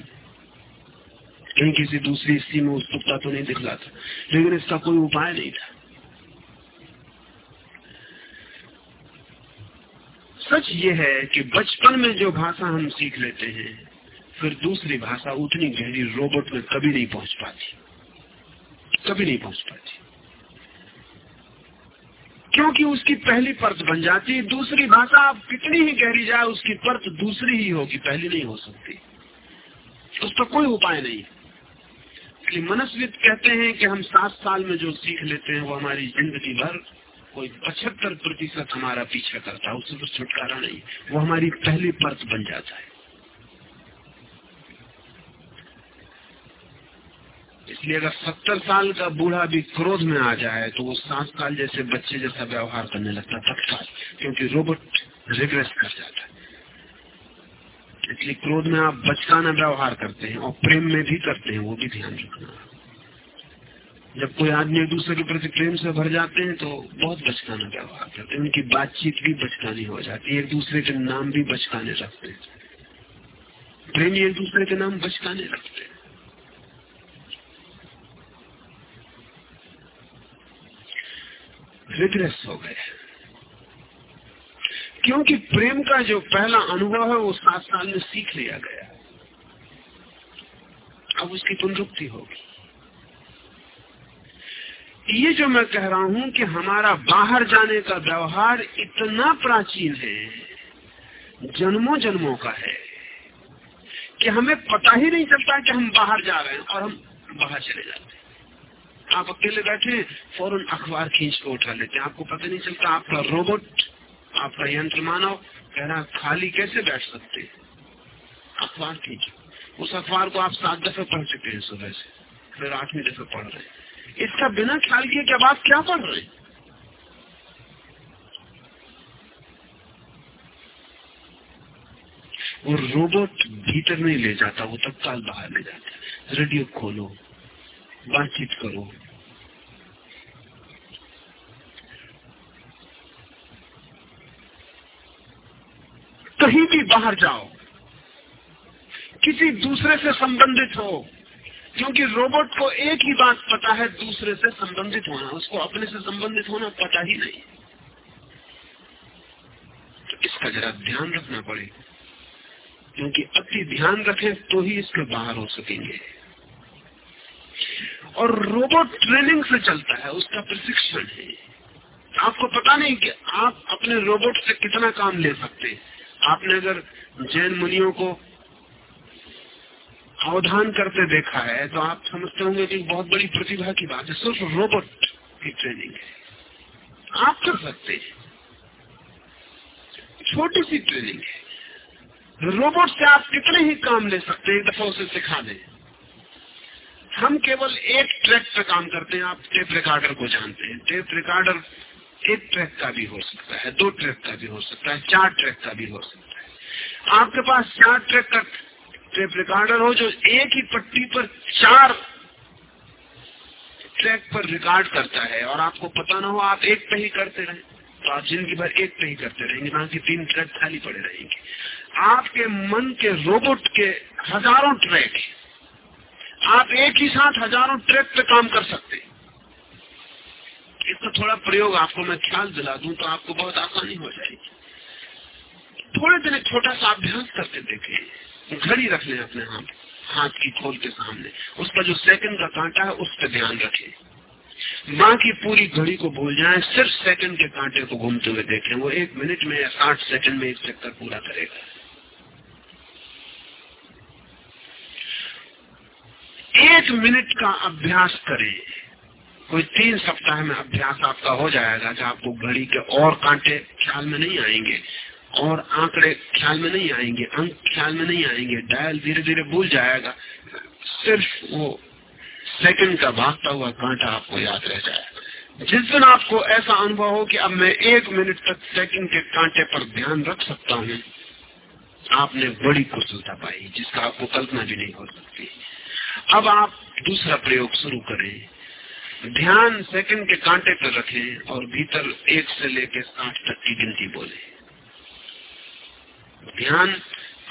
कहीं किसी दूसरी स्त्री में उत्सुकता तो नहीं दिखला था लेकिन इसका कोई उपाय नहीं था सच ये है कि बचपन में जो भाषा हम सीख लेते हैं फिर दूसरी भाषा उतनी गहरी रोबोट में कभी नहीं पहुँच पाती कभी नहीं पहुँच पाती क्योंकि उसकी पहली परत बन जाती है दूसरी भाषा आप कितनी ही गहरी जाए उसकी परत दूसरी ही होगी पहली नहीं हो सकती उसका कोई उपाय नहीं इसलिए मनस्वित कहते हैं कि हम सात साल में जो सीख लेते हैं वो हमारी ज़िंदगी भर कोई पचहत्तर प्रतिशत हमारा पीछा करता है, उससे तो छुटकारा नहीं। वो हमारी पहली परत बन जाता है। इसलिए अगर सत्तर साल का बूढ़ा भी क्रोध में आ जाए तो वो सात साल जैसे बच्चे जैसा व्यवहार करने लगता है तत्काल, क्योंकि रोबोट रिग्रेस कर जाता है। इसलिए क्रोध में आप बचकाना व्यवहार करते हैं और प्रेम में भी करते हैं, वो भी ध्यान रखना। जब कोई आदमी एक दूसरे के प्रति प्रेम से भर जाते हैं तो बहुत बचकाना व्यवहार करते हैं, उनकी बातचीत भी बचकानी हो जाती है, एक दूसरे के नाम भी बचकाने रखते हैं। प्रेमी एक दूसरे के नाम बचकाने रखते हैं। हो गए क्योंकि प्रेम का जो पहला अनुभव है, वो सात साल में सीख लिया गया। अब उसकी पुनरुक्ति होगी। ये जो मैं कह रहा हूँ कि हमारा बाहर जाने का व्यवहार इतना प्राचीन है, जन्मों जन्मों का है, कि हमें पता ही नहीं चलता कि हम बाहर जा रहे हैं और हम बाहर चले जाते हैं। आप अकेले बैठे फ़ौरन अखबार खींच को उठा लेते हैं। आपको पता नहीं चलता आपका रोबोट आपका यंत्र मानव कह रहा खाली कैसे बैठ सकते अखबार खींचो उस अखबार को आप सात दफे पढ़ चुके हैं सुबह से, फिर आठवीं दफे पढ़ रहे इसका बिना ख्याल किए कि अब आप क्या पढ़ रहे वो रोबोट भीतर नहीं ले जाता, वो तत्काल बाहर ले जाता रेडियो खोलो, बातचीत करो कहीं भी बाहर जाओ। किसी दूसरे से संबंधित हो। क्योंकि रोबोट को एक ही बात पता है, दूसरे से संबंधित होना। उसको अपने से संबंधित होना पता ही नहीं। तो इसका जरा ध्यान रखना पड़ेगा क्योंकि अति ध्यान रखें तो ही इसके बाहर हो सकेंगे। और रोबोट ट्रेनिंग से चलता है, उसका प्रशिक्षण है। आपको पता नहीं कि आप अपने रोबोट से कितना काम ले सकते हैं। आपने अगर जैन मुनियों को अवधान करते देखा है तो आप समझते होंगे कि बहुत बड़ी प्रतिभा की बात है, सिर्फ़ रोबोट की ट्रेनिंग है। आप कर सकते हैं। छोटी सी ट्रेनिंग है। रोबोट से आप कितने ही काम ले सकते हैं, एक दफ़ा उसे सिखा दें। हम केवल एक ट्रैक पे काम करते हैं, आप टेप रिकॉर्डर को जानते हैं। टेप रिकॉर्डर एक ट्रैक का भी हो सकता है, दो ट्रैक का भी हो सकता है, चार ट्रैक का भी हो सकता है। आपके पास चार ट्रैक का टेप रिकॉर्डर हो जो एक ही पट्टी पर चार ट्रैक पर रिकॉर्ड करता है और आपको पता ना हो, आप एक पे ही करते रहे। तो आप ज़िंदगी भर एक पे ही करते रहेंगे बाकी तीन ट्रैक खाली पड़े रहेंगे। आपके मन के रोबोट के हज़ारों ट्रैक आप एक ही साथ हज़ारों ट्रैक पे काम कर सकते हैं। इसका थोड़ा प्रयोग आपको मैं ख्याल दिला दूँ तो आपको बहुत आसानी हो जाएगी। थोड़े दिन एक छोटा सा अभ्यास करके देखें। घड़ी रख लें अपने हाथ हाथ की खोल के सामने। उसका जो सेकंड का कांटा है, उस पर ध्यान रखें। माँ की पूरी घड़ी को भूल जाए, सिर्फ़ सेकंड के कांटे को घूमते हुए देखें। वो एक मिनट में या साठ सेकंड में एक चक्कर पूरा करेगा। एक मिनट का अभ्यास करें। कोई तीन सप्ताह में अभ्यास आपका हो जाएगा कि आपको घड़ी के और कांटे ख्याल में नहीं आएँगे, और आंकड़े ख्याल में नहीं आएँगे, अंक ख्याल में नहीं आएँगे, डायल धीरे धीरे भूल जाएगा, सिर्फ़ वो सेकंड का भागता हुआ कांटा आपको याद रह जाएगा। जिस दिन आपको ऐसा अनुभव हो कि अब मैं एक मिनट तक सेकंड के कांटे पर ध्यान रख सकता हूँ, आपने बड़ी कुशलता पाई, जिसका आपको कल्पना भी नहीं हो सकती। अब आप दूसरा प्रयोग शुरू करें। ध्यान सेकंड के कांटे पर रखें और भीतर एक से लेकर साठ तक की गिनती बोले। ध्यान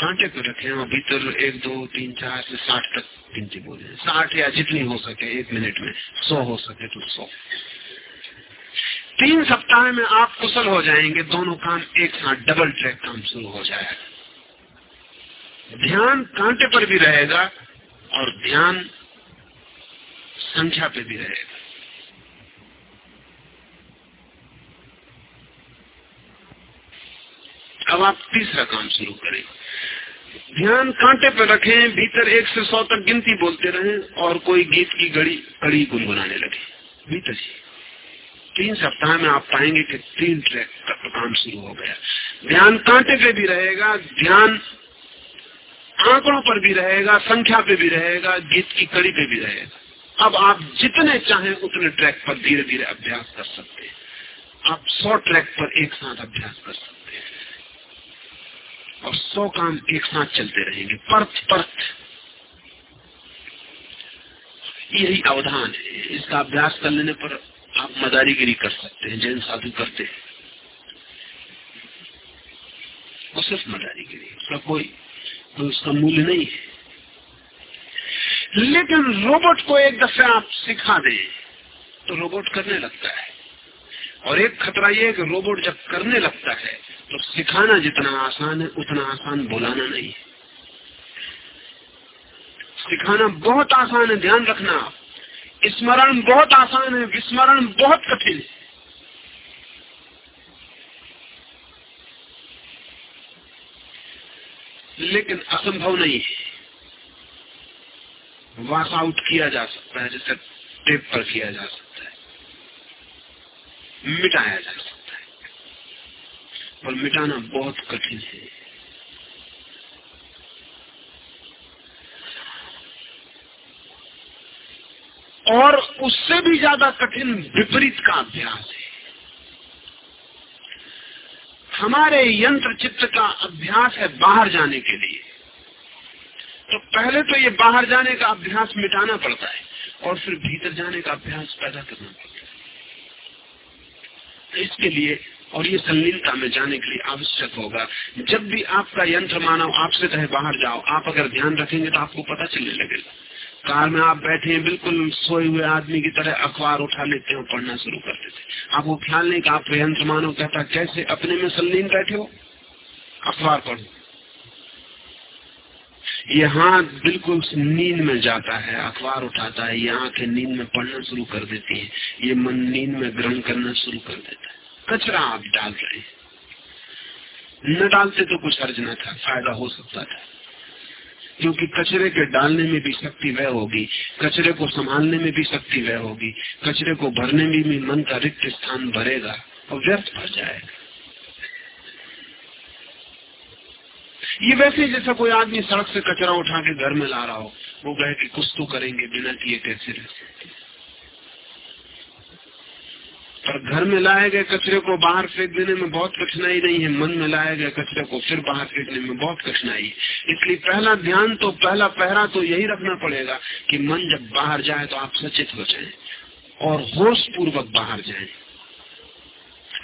कांटे पर रखें और भीतर एक, दो, तीन, चार से साठ तक गिनती बोले। साठ या जितनी हो सके एक मिनट में, सौ हो सके तो सौ। तीन सप्ताह में आप कुशल हो जाएँगे, दोनों काम एक साथ डबल ट्रैक काम शुरू हो जाएगा। ध्यान कांटे पर भी रहेगा और ध्यान संख्या पे भी रहेगा। अब आप तीसरा काम शुरू करें। ध्यान कांटे पर रखें, भीतर एक से सौ तक गिनती बोलते रहें और कोई गीत की गड़ी कड़ी गुनगुनाने लगे। भीतर ही। तीन सप्ताह में आप पाएँगे कि तीन ट्रैक का काम शुरू हो गया। ध्यान कांटे पे भी रहेगा, ध्यान आंकड़ों पर भी रहेगा, संख्या पे भी रहेगा, गीत की कड़ी पे भी रहेगा। अब आप जितने चाहें उतने ट्रैक पर धीरे धीरे अभ्यास कर सकते हैं। आप सौ ट्रैक पर एक साथ अभ्यास कर सकते और सौ काम एक साथ चलते रहेंगे, परत परत। यही अवधान है। इसका अभ्यास कर लेने पर आप मदारीगिरी कर सकते हैं, जैन साधु करते हैं। वो सिर्फ़ मदारीगिरी उसका कोई कोई उसका मूल्य नहीं है। लेकिन रोबोट को एक दफे आप सिखा दें तो रोबोट करने लगता है। और एक खतरा यह कि रोबोट जब करने लगता है तो सिखाना जितना आसान है, उतना आसान बोलाना नहीं। है सिखाना बहुत आसान है, ध्यान रखना। आप स्मरण बहुत आसान है, विस्मरण बहुत कठिन है। लेकिन असंभव नहीं है। वाश आउट किया जा सकता है, जैसे टेप पर किया जा सकता है। मिटाया जा सकता है। पर मिटाना बहुत कठिन है। और उससे भी ज़्यादा कठिन विपरीत का अभ्यास है। हमारे यंत्र चित्र का अभ्यास है बाहर जाने के लिए। तो पहले तो ये बाहर जाने का अभ्यास मिटाना पड़ता है और फिर भीतर जाने का अभ्यास पैदा करना पड़ता है। तो इसके लिए और ये संलीनता में जाने के लिए आवश्यक होगा। जब भी आपका यंत्र मानव आपसे कहे बाहर जाओ, आप अगर ध्यान रखेंगे तो आपको पता चलने लगेगा। कार में आप बैठे हैं, बिल्कुल सोए हुए आदमी की तरह अखबार उठा लेते हो पढ़ना शुरू कर देते आपको ख्याल नहीं कि आप यंत्र मानव कहता कैसे अपने में संलीन बैठे हो? अखबार पढ़ो। ये हाथ बिल्कुल नींद में जाता है, अखबार उठाता है, ये आँखें नींद में पढ़ना शुरू कर देती है। ये मन नींद में ग्रहण करना शुरू कर देता है। कचरा आप डाल रहे हैं। न डालते तो कुछ अर्ज़ न था, फ़ायदा हो सकता था। क्योंकि कचरे के डालने में भी शक्ति वह होगी, कचरे को संभालने में भी शक्ति वह होगी, कचरे को भरने में भी मन का रिक्त स्थान भरेगा और व्यर्थ भर जाएगा। ये वैसे जैसा कोई आदमी सड़क से कचरा उठा के घर में ला रहा हो, वो कहे कि कुछ तो करेंगे बिना किए कैसे रह सकते पर घर में लाए गए कचरे को बाहर फेंक देने में बहुत कठिनाई नहीं है, मन में लाए गए कचरे को फिर बाहर फेंकने में बहुत कठिनाई है। इसलिए पहला ध्यान तो पहला पहरा तो यही रखना पड़ेगा कि मन जब बाहर जाए तो आप सचेत हो जाए और होश पूर्वक बाहर जाए।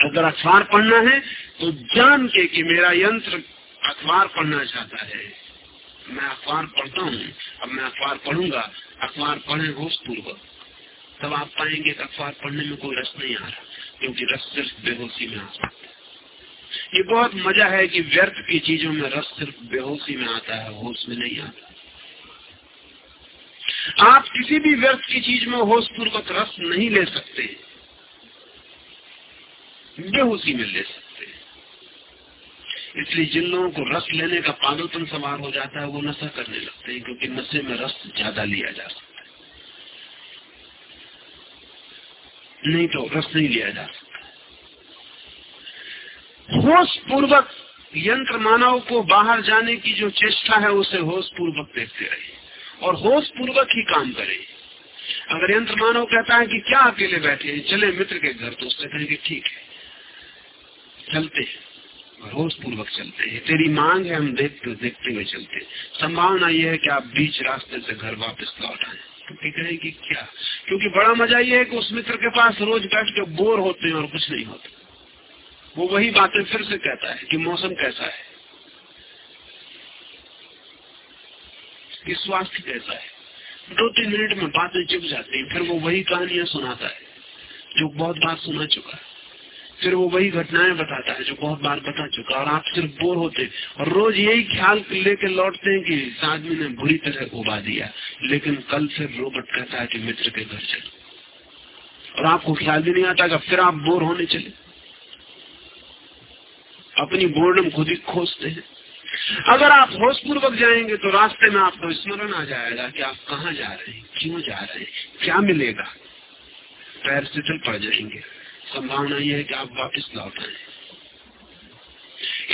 अगर अखबार पढ़ना है तो जान के कि मेरा यंत्र अखबार पढ़ना चाहता है। मैं अखबार पढ़ता हूँ, अब मैं अखबार पढ़ूँगा, अखबार पढ़े होश पूर्वक तब आप पाएँगे कि अखबार पढ़ने में कोई रस नहीं आ रहा, क्योंकि रस सिर्फ़ बेहोशी में आ सकता है। ये बहुत मज़ा है कि व्यर्थ की चीज़ों में रस सिर्फ़ बेहोशी में आता है, होश में नहीं आता। आप किसी भी व्यर्थ की चीज़ में होश पूर्वक रस नहीं ले सकते। बेहोशी में ले सकते। इसलिए जिन लोगों को रस लेने का पागलपन सवार हो जाता है, वो नशा करने लगते हैं, क्योंकि नशे में रस ज़्यादा लिया जा सकता नहीं तो रस नहीं लिया जा सकता होश पूर्वक यंत्र मानव को बाहर जाने की जो चेष्टा है, उसे होश पूर्वक देखते रहे और होश पूर्वक ही काम करे अगर यंत्र मानव कहता है कि क्या अकेले बैठे हैं, चले मित्र के घर तो उससे कहेंगे ठीक है, चलते हैं। होश पूर्वक चलते हैं। तेरी मांग है, हम देखते देखते हुए चलते संभावना यह है कि आप बीच रास्ते से घर वापस लौट आए। क्योंकि कहेंगे क्या? क्योंकि बड़ा मज़ा ये है कि उस मित्र के पास रोज बैठ के बोर होते हैं और कुछ नहीं होता। वो वही बातें फिर से कहता है कि मौसम कैसा है? कि स्वास्थ्य कैसा है? दो तीन मिनट में बातें चुप जाती है, फिर वो वही कहानियाँ सुनाता है, जो बहुत बार सुना चुका है। फिर वो वही घटनाएँ बताता है जो बहुत बार बता चुका और आप सिर्फ़ बोर होते और रोज यही ख्याल लेके लौटते हैं कि इस आदमी ने बुरी तरह उबा दिया। लेकिन कल फिर रोबोट कहता है कि मित्र के घर चलो। और आपको ख्याल भी नहीं आता कि फिर आप बोर होने चले। अपनी बोर्डम खुद ही खोजते हैं। अगर आप होश पूर्वक जाएँगे तो रास्ते में आपको स्मरण आ जाएगा कि आप कहाँ जा रहे हैं, क्यों जा रहे हैं, क्या मिलेगा। पैर से चल पड़ जाएँगे। संभावना यह है कि आप वापस लौट आए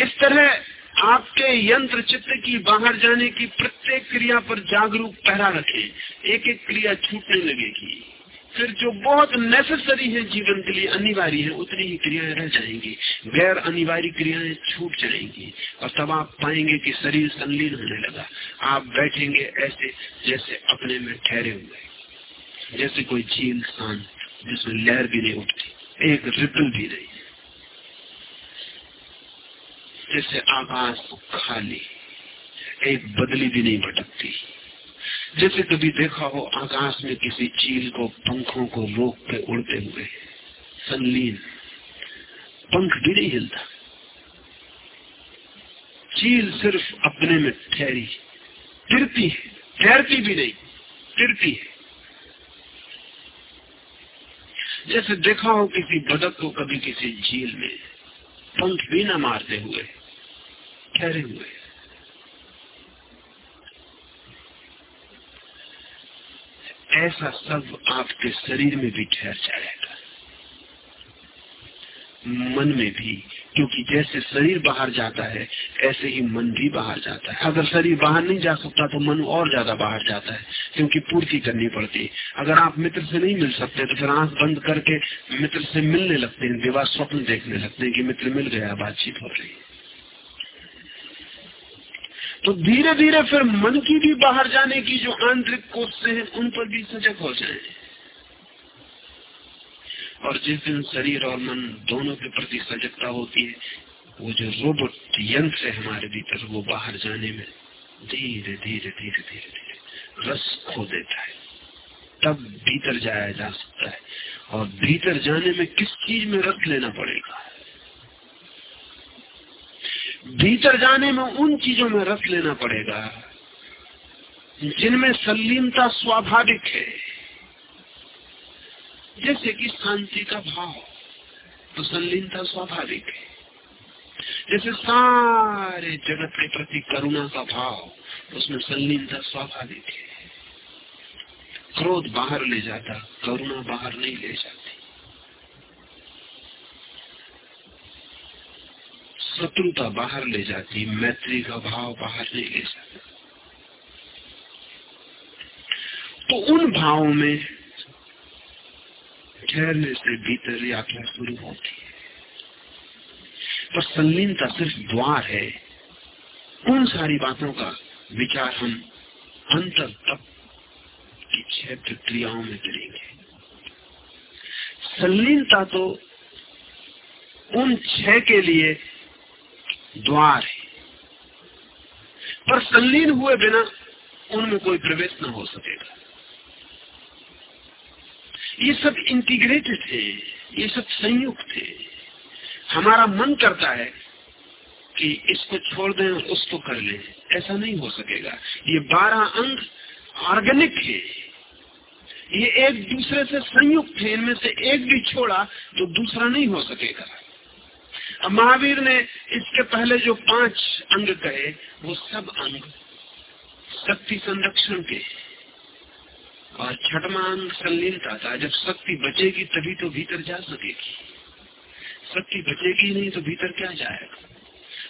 इस तरह आपके यंत्र चित्त की बाहर जाने की प्रत्येक क्रिया पर जागरूक पहरा रखें। एक एक क्रिया छूटने लगेगी। फिर जो बहुत नेसेसरी है जीवन के लिए, अनिवार्य है, उतनी ही क्रियाएँ रह जाएँगी। गैर अनिवार्य क्रियाएँ छूट जाएँगी। और तब आप पाएँगे कि शरीर संलीन होने लगा। आप बैठेंगे ऐसे जैसे अपने में ठहरे हुए। जैसे कोई झील शांत, जिसमें लहर भी नहीं उठती। एक रिपल भी नहीं। जैसे आकाश खाली, एक बदली भी नहीं भटकती। जैसे कभी देखा हो आकाश में किसी चील को पंखों को रोक के उड़ते हुए संलीन पंख भी नहीं हिलता। चील सिर्फ़ अपने में ठहरी तिरती है, ठहरती भी नहीं तिरती है। जैसे देखा हो किसी बदक को कभी किसी झील में पंख भी न मारते हुए, ठहरे हुए। ऐसा सब आपके शरीर में भी ठहर जाएगा। मन में भी, क्योंकि जैसे शरीर बाहर जाता है, ऐसे ही मन भी बाहर जाता है। अगर शरीर बाहर नहीं जा सकता तो मन और ज़्यादा बाहर जाता है, क्योंकि पूर्ति करनी पड़ती है। अगर आप मित्र से नहीं मिल सकते तो फिर आँख बंद करके मित्र से मिलने लगते हैं, विवाह स्वप्न देखने लगते हैं कि मित्र मिल गया, बातचीत हो रही तो धीरे धीरे फिर मन की भी बाहर जाने की जो आंतरिक कोशिशें हैं, उन पर भी सजग हो जाए। और जिस दिन शरीर और मन दोनों के प्रति सजगता होती है, वो जो रोबोट यंत्र है हमारे भीतर, वो बाहर जाने में धीरे धीरे धीरे धीरे धीरे रस खो देता है। तब भीतर जाया जा सकता है। और भीतर जाने में किस चीज़ में रस लेना पड़ेगा? भीतर जाने में उन चीज़ों में रस लेना पड़ेगा जिनमें संलीनता स्वाभाविक है। जैसे कि शांति का भाव तो संलीनता स्वाभाविक है। जैसे सारे जगत के प्रति करुणा का भाव उसमें संलीनता स्वाभाविक है। क्रोध बाहर ले जाता, करुणा बाहर नहीं ले जाती। शत्रुता बाहर ले जाती, मैत्री का भाव बाहर नहीं ले जाता। तो उन भावों में ठहरने से भीतर यात्रा शुरू होती है। पर संलीनता सिर्फ़ द्वार है। उन सारी बातों का विचार हम अंतर तक की छह प्रक्रियाओं में करेंगे। संलीनता तो उन छह के लिए द्वार है। पर संलीन हुए बिना उनमें कोई प्रवेश न हो सकेगा। ये सब इंटीग्रेटेड है ये सब संयुक्त है हमारा मन करता है कि इसको छोड़ दें, उसको कर ले। ऐसा नहीं हो सकेगा। ये बारह अंग ऑर्गेनिक है ये एक दूसरे से संयुक्त है इनमें से एक भी छोड़ा तो दूसरा नहीं हो सकेगा। अब महावीर ने इसके पहले जो पाँच अंग कहे वो सब अंग शक्ति संरक्षण के और अंग संलीनता था। जब शक्ति बचेगी तभी तो भीतर जा सकेगी। शक्ति बचेगी नहीं तो भीतर क्या जाएगा?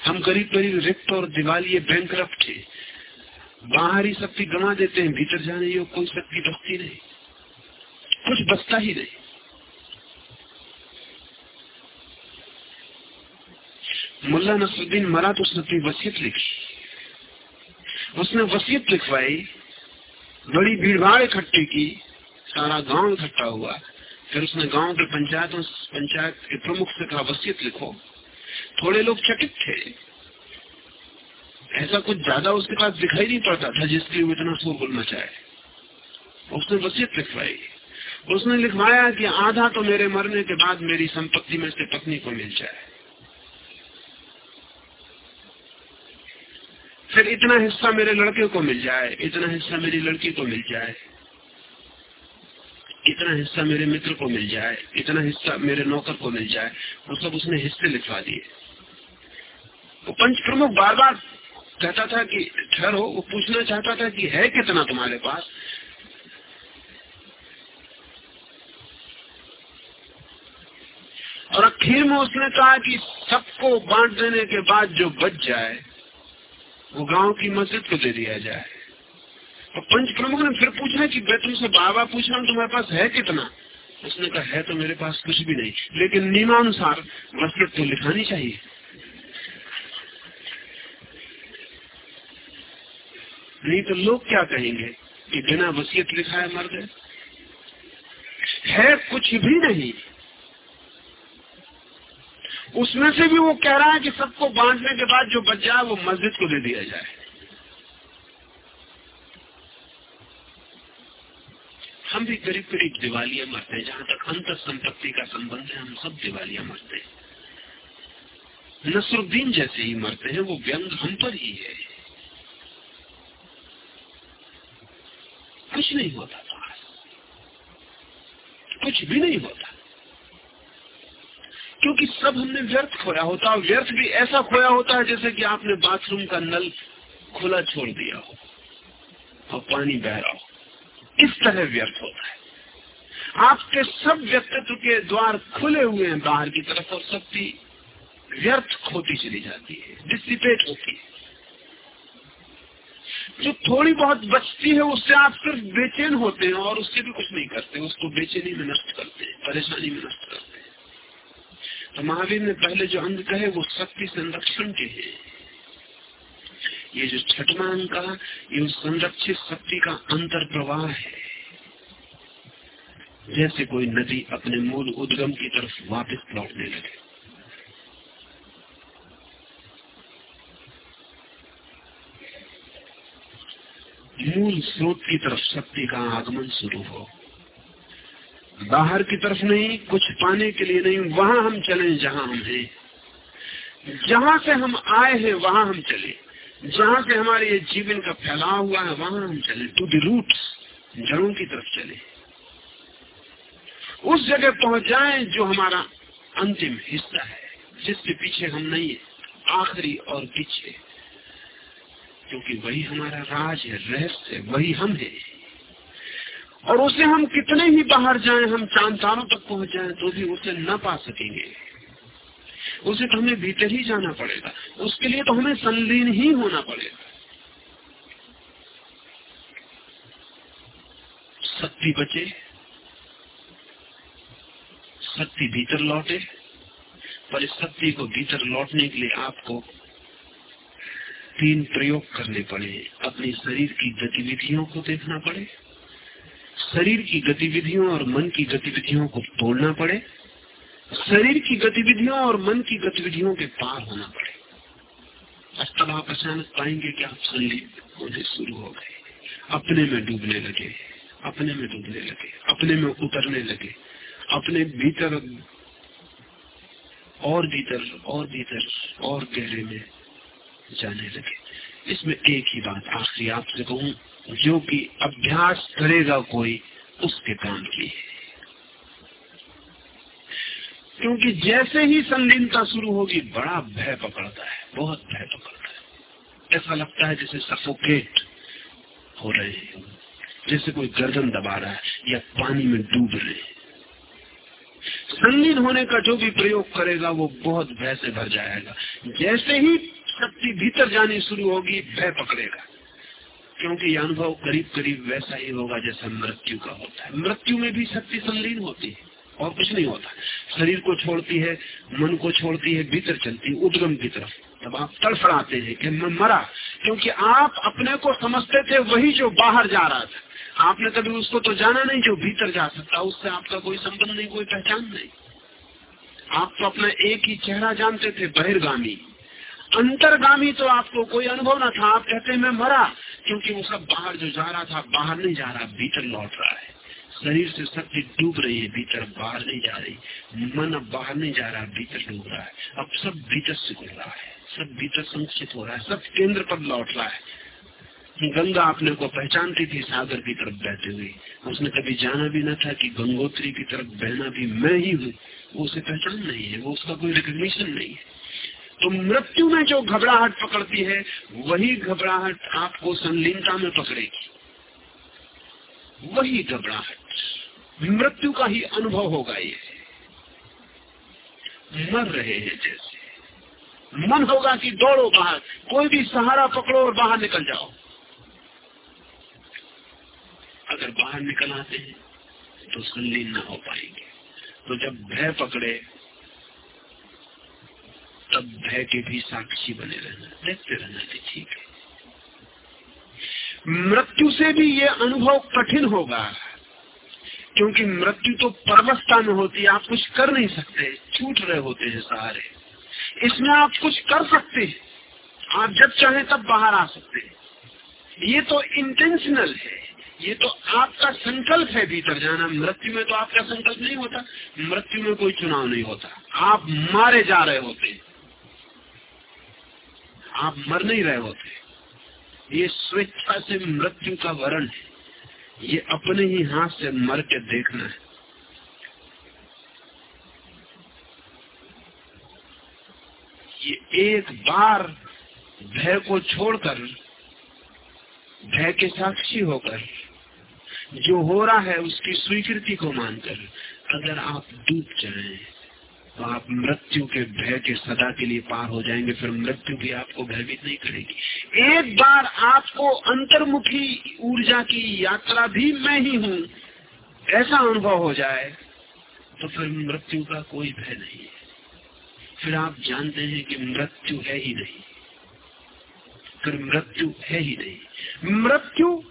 हम करीब करीब रिक्त और दिवाली बैंक थे बाहरी शक्ति गंवा देते हैं, भीतर जाने योग कोई शक्ति बचती नहीं। कुछ बचता ही नहीं। मुल्ला नसरुद्दीन मरा तो उसने अपनी वसीयत लिखी। उसने वसीयत लिखवाई बड़ी भीड़ भाड़ इकट्ठी की, सारा गाँव इकट्ठा हुआ। फिर उसने गाँव के पंचायतों पंचायत के प्रमुख से कहा वसीयत लिखो। थोड़े लोग चकित थे। ऐसा कुछ ज़्यादा उसके पास दिखाई नहीं पड़ता था जिसके लिए इतना शोरगुल मचाए उसने वसीयत लिखवाई। उसने लिखवाया कि आधा तो मेरे मरने के बाद मेरी संपत्ति में से पत्नी को मिल जाए। फिर इतना हिस्सा मेरे लड़के को मिल जाए, इतना हिस्सा मेरी लड़की को मिल जाए, इतना हिस्सा मेरे मित्र को मिल जाए, इतना हिस्सा मेरे नौकर को मिल जाए, वो सब उसने हिस्से लिखवा दिए। वो पंच प्रमुख बार बार कहता था कि, ठहरो। वो पूछना चाहता था कि, है कितना तुम्हारे पास? और आखिर में उसने कहा कि सबको बांट देने के बाद जो बच जाए वो गाँव की मस्जिद को दे दिया जाए। और पंच प्रमुख ने फिर पूछा कि मैं तुमसे बाबा पूछ रहा हूँ तुम्हारे पास है कितना? उसने कहा, है तो मेरे पास कुछ भी नहीं, लेकिन नियमानुसार मस्जिद तो लिखानी चाहिए। नहीं तो लोग क्या कहेंगे कि बिना वसीयत लिखाए मर गए? है कुछ भी नहीं। उसमें से भी वो कह रहा है कि सबको बांटने के बाद जो बच जाए वो मस्जिद को दे दिया जाए। हम भी करीब करीब दिवालियाँ मरते हैं, जहाँ तक अंतर संपत्ति का संबंध है, हम सब दिवालियाँ मरते हैं। नसरुद्दीन जैसे ही मरते हैं, वो व्यंग हम पर ही है। कुछ नहीं होता था। कुछ भी नहीं होता। क्योंकि सब हमने व्यर्थ खोया होता है। व्यर्थ भी ऐसा खोया होता है जैसे कि आपने बाथरूम का नल खुला छोड़ दिया हो और पानी बह रहा हो। किस तरह व्यर्थ होता है। आपके सब व्यक्तित्व के द्वार खुले हुए हैं बाहर की तरफ़ और शक्ति व्यर्थ खोती चली जाती है डिसिपेट होती है। जो थोड़ी बहुत बचती है, उससे आप सिर्फ़ बेचैन होते हैं और उससे भी कुछ नहीं करते, उसको बेचैनी में नष्ट करते हैं, परेशानी में नष्ट करते हैं। तो महावीर ने पहले जो अंग कहे, वो शक्ति संरक्षण के हैं। ये जो छठवा अंग का ये संरक्षित शक्ति का अंतर प्रवाह है। जैसे कोई नदी अपने मूल उद्गम की तरफ़ वापस लौटने लगे। मूल स्रोत की तरफ़ शक्ति का आगमन शुरू हो। बाहर की तरफ़ नहीं, कुछ पाने के लिए नहीं, वहाँ हम चले जहाँ हम हैं। जहाँ से हम आए हैं, वहाँ हम चले। जहाँ से हमारे ये जीवन का फैलाव हुआ है, वहाँ हम चले। टू द रूट्स जड़ों की तरफ़ चले। उस जगह पहुँच जाए जो हमारा अंतिम हिस्सा है, जिसके पीछे हम नहीं है, आखिरी और पीछे। क्योंकि वही हमारा राज है, रहस्य वही हम है। और उसे हम कितने ही बाहर जाएँ, हम चाँद तारों तक पहुँच जाएँ तो भी उसे न पा सकेंगे। उसे तो हमें भीतर ही जाना पड़ेगा। उसके लिए तो हमें संलीन ही होना पड़ेगा। शक्ति बचे, शक्ति भीतर लौटे, पर इस शक्ति को भीतर लौटने के लिए आपको तीन प्रयोग करने पड़े। अपने शरीर की गतिविधियों को देखना पड़े। शरीर की गतिविधियों और मन की गतिविधियों को तोड़ना पड़े। शरीर की गतिविधियों और मन की गतिविधियों के पार होना पड़े। तब आप अचानक पाएँगे कि आप संलिप्त होने शुरू हो गए। अपने में डूबने लगे, अपने में डूबने लगे, अपने में उतरने लगे, अपने भीतर और भीतर और भीतर, और गहरे में जाने लगे। इसमें एक ही बात आखिरी आपसे कहूँ जो कि अभ्यास करेगा कोई, उसके काम की है। क्योंकि जैसे ही संलीनता शुरू होगी, बड़ा भय पकड़ता है, बहुत भय पकड़ता है। ऐसा लगता है जैसे सफोकेट हो रहे हैं, जैसे कोई गर्दन दबा रहा है या पानी में डूब रहे हैं। संगीन होने का जो भी प्रयोग करेगा, वो बहुत भय से भर जाएगा। जैसे ही शक्ति भीतर जानी शुरू होगी, भय पकड़ेगा। क्योंकि यह अनुभव करीब करीब वैसा ही होगा जैसा मृत्यु का होता है। मृत्यु में भी शक्ति संलीन होती है और कुछ नहीं होता। शरीर को छोड़ती है, मन को छोड़ती है, भीतर चलती है, उद्गम की तरफ़। तब आप तड़फड़ाते हैं कि मैं मरा, क्योंकि आप अपने को समझते थे वही जो बाहर जा रहा था। आपने कभी उसको तो जाना नहीं जो भीतर जा सकता, उससे आपका कोई संबंध नहीं, कोई पहचान नहीं। आप तो अपना एक ही चेहरा जानते थे, बहिर्गामी। अंतर्गामी तो आपको कोई अनुभव ना था। आप कहते मैं मरा। क्योंकि वो सब बाहर जो जा रहा था, बाहर नहीं जा रहा, भीतर लौट रहा है। शरीर से शक्ति डूब रही है, भीतर बाहर नहीं जा रही। मन अब बाहर नहीं जा रहा, भीतर डूब रहा है। अब सब भीतर सिकुड़ रहा है। सब भीतर संचित हो रहा है। सब केंद्र पर लौट रहा है। गंगा अपने को पहचानती थी, सागर की तरफ़ बहते हुए उसने कभी जाना भी न था कि गंगोत्री की तरफ़ बहना भी मैं ही हूँ। उसे पहचान नहीं है। वो उसका कोई रिकग्निशन नहीं है। तो मृत्यु में जो घबराहट पकड़ती है, वही घबराहट आपको संलीनता में पकड़ेगी। वही घबराहट। मृत्यु का ही अनुभव होगा ये। मर रहे हैं जैसे। मन होगा कि दौड़ो बाहर, कोई भी सहारा पकड़ो और बाहर निकल जाओ। अगर बाहर निकल आते हैं तो संलीन ना हो पाएँगे। तो जब भय पकड़े तब भय के भी साक्षी बने रहना, देखते रहना कि ठीक है। मृत्यु से भी ये अनुभव कठिन होगा, क्योंकि मृत्यु तो परवस्था में होती है, आप कुछ कर नहीं सकते, छूट रहे होते हैं सहारे इसमें आप कुछ कर सकते हैं, आप जब चाहे तब बाहर आ सकते हैं। ये तो इंटेंशनल है, ये तो आपका संकल्प है भीतर जाना। मृत्यु में तो आपका संकल्प नहीं होता, मृत्यु में कोई चुनाव नहीं होता। आप मारे जा रहे होते आप मर नहीं रहे होते। ये स्वेच्छा से मृत्यु का वरण है। ये अपने ही हाथ से मर के देखना है। ये एक बार भय को छोड़कर, भय के साक्षी होकर, जो हो रहा है उसकी स्वीकृति को मानकर अगर आप डूब जाएँ तो आप मृत्यु के भय के सदा के लिए पार हो जाएँगे, फिर मृत्यु भी आपको भयभीत नहीं करेगी। एक बार आपको अंतर्मुखी ऊर्जा की यात्रा भी मैं ही हूँ, ऐसा अनुभव हो जाए तो फिर मृत्यु का कोई भय नहीं है। फिर आप जानते हैं कि मृत्यु है ही नहीं। फिर मृत्यु है ही नहीं। मृत्यु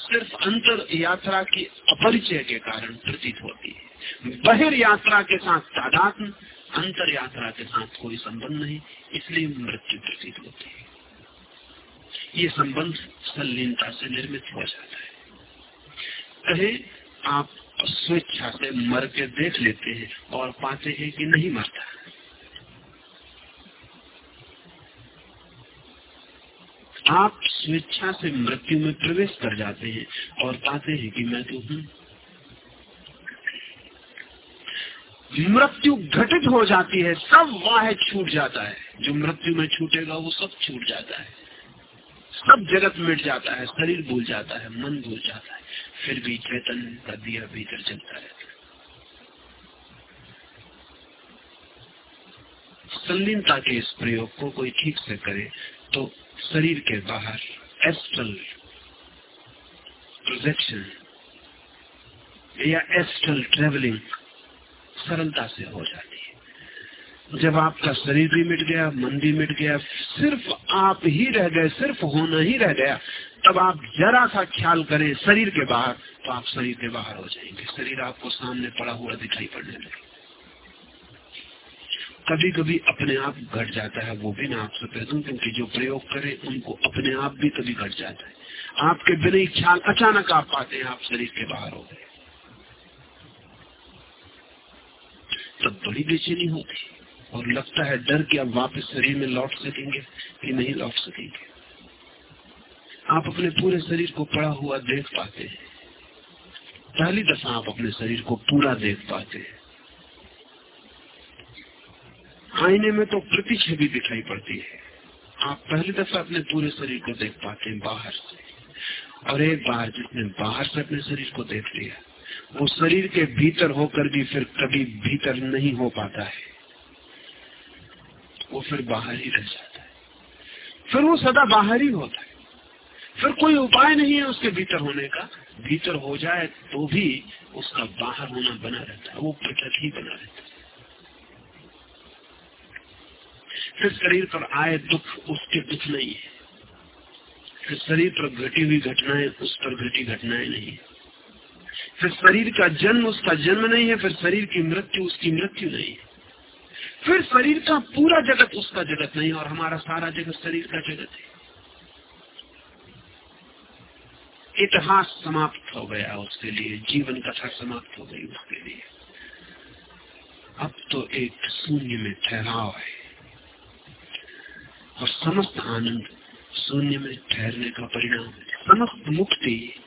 सिर्फ़ अंतर यात्रा की अपरिचय के कारण प्रतीत होती है। बहिर यात्रा के साथ तादात्म अंतर यात्रा के साथ कोई संबंध नहीं, इसलिए मृत्यु प्रतीत होती है। ये संबंध संलीनता से निर्मित हो जाता है। कहे, आप स्वेच्छा से मर के देख लेते हैं और पाते हैं कि नहीं मरता। आप स्वेच्छा से मृत्यु में प्रवेश कर जाते हैं और पाते हैं कि मैं तो हूँ। मृत्यु घटित हो जाती है सब वाह छूट जाता है। जो मृत्यु में छूटेगा, वो सब छूट जाता है। सब जगत मिट जाता है, शरीर भूल जाता है, मन भूल जाता है। फिर भी चेतन का दिया भीतर चलता रहता है। संलीनता के इस प्रयोग को कोई ठीक से करे तो शरीर के बाहर एस्ट्रल प्रोजेक्शन या एस्ट्रल ट्रेवलिंग सरलता से हो जाती है। जब आपका शरीर भी मिट गया, मन भी मिट गया, सिर्फ़ आप ही रह गए, सिर्फ़ होना ही रह गया, तब आप जरा सा ख्याल करें शरीर के बाहर तो आप शरीर के बाहर हो जाएँगे। शरीर आपको सामने पड़ा हुआ दिखाई पड़ने लगे। कभी कभी अपने आप घट जाता है, वो भी मैं आपसे कह दूँ, क्योंकि जो प्रयोग करे, उनको अपने आप भी कभी घट जाता है। आपके बिना ही ख्याल अचानक आप पाते हैं, आप शरीर के बाहर हो गए। तब बड़ी बेचैनी होती और लगता है डर कि अब वापस शरीर में लौट सकेंगे कि नहीं लौट सकेंगे। आप अपने पूरे शरीर को पड़ा हुआ देख पाते हैं। पहली दफ़ा आप अपने शरीर को पूरा देख पाते हैं। आईने में तो प्रति छवि दिखाई पड़ती है। आप पहली दफ़ा अपने पूरे शरीर को देख पाते हैं बाहर से। और एक बार जिसने बाहर से अपने शरीर को देख लिया वो शरीर के भीतर होकर भी फिर कभी भीतर नहीं हो पाता है। वो फिर बाहर ही रह जाता है। फिर वो सदा बाहर ही होता है। फिर कोई उपाय नहीं है उसके भीतर होने का। भीतर हो जाए तो भी उसका बाहर होना बना रहता है। वो प्रकृति ही बना रहता है। फिर शरीर पर आए दुख, उसके दुख नहीं है। फिर शरीर पर घटी हुई घटनाएँ, उस पर घटी घटनाएँ नहीं है। फिर शरीर का जन्म, उसका जन्म नहीं है, फिर शरीर की मृत्यु, उसकी मृत्यु नहीं है। फिर शरीर का पूरा जगत उसका जगत नहीं और हमारा सारा जगत शरीर का जगत है। इतिहास समाप्त हो गया उसके लिए, जीवन कथा समाप्त हो गई उसके लिए। अब तो एक शून्य में ठहराव है। और समस्त आनंद शून्य में ठहरने का परिणाम समस्त मुक्ति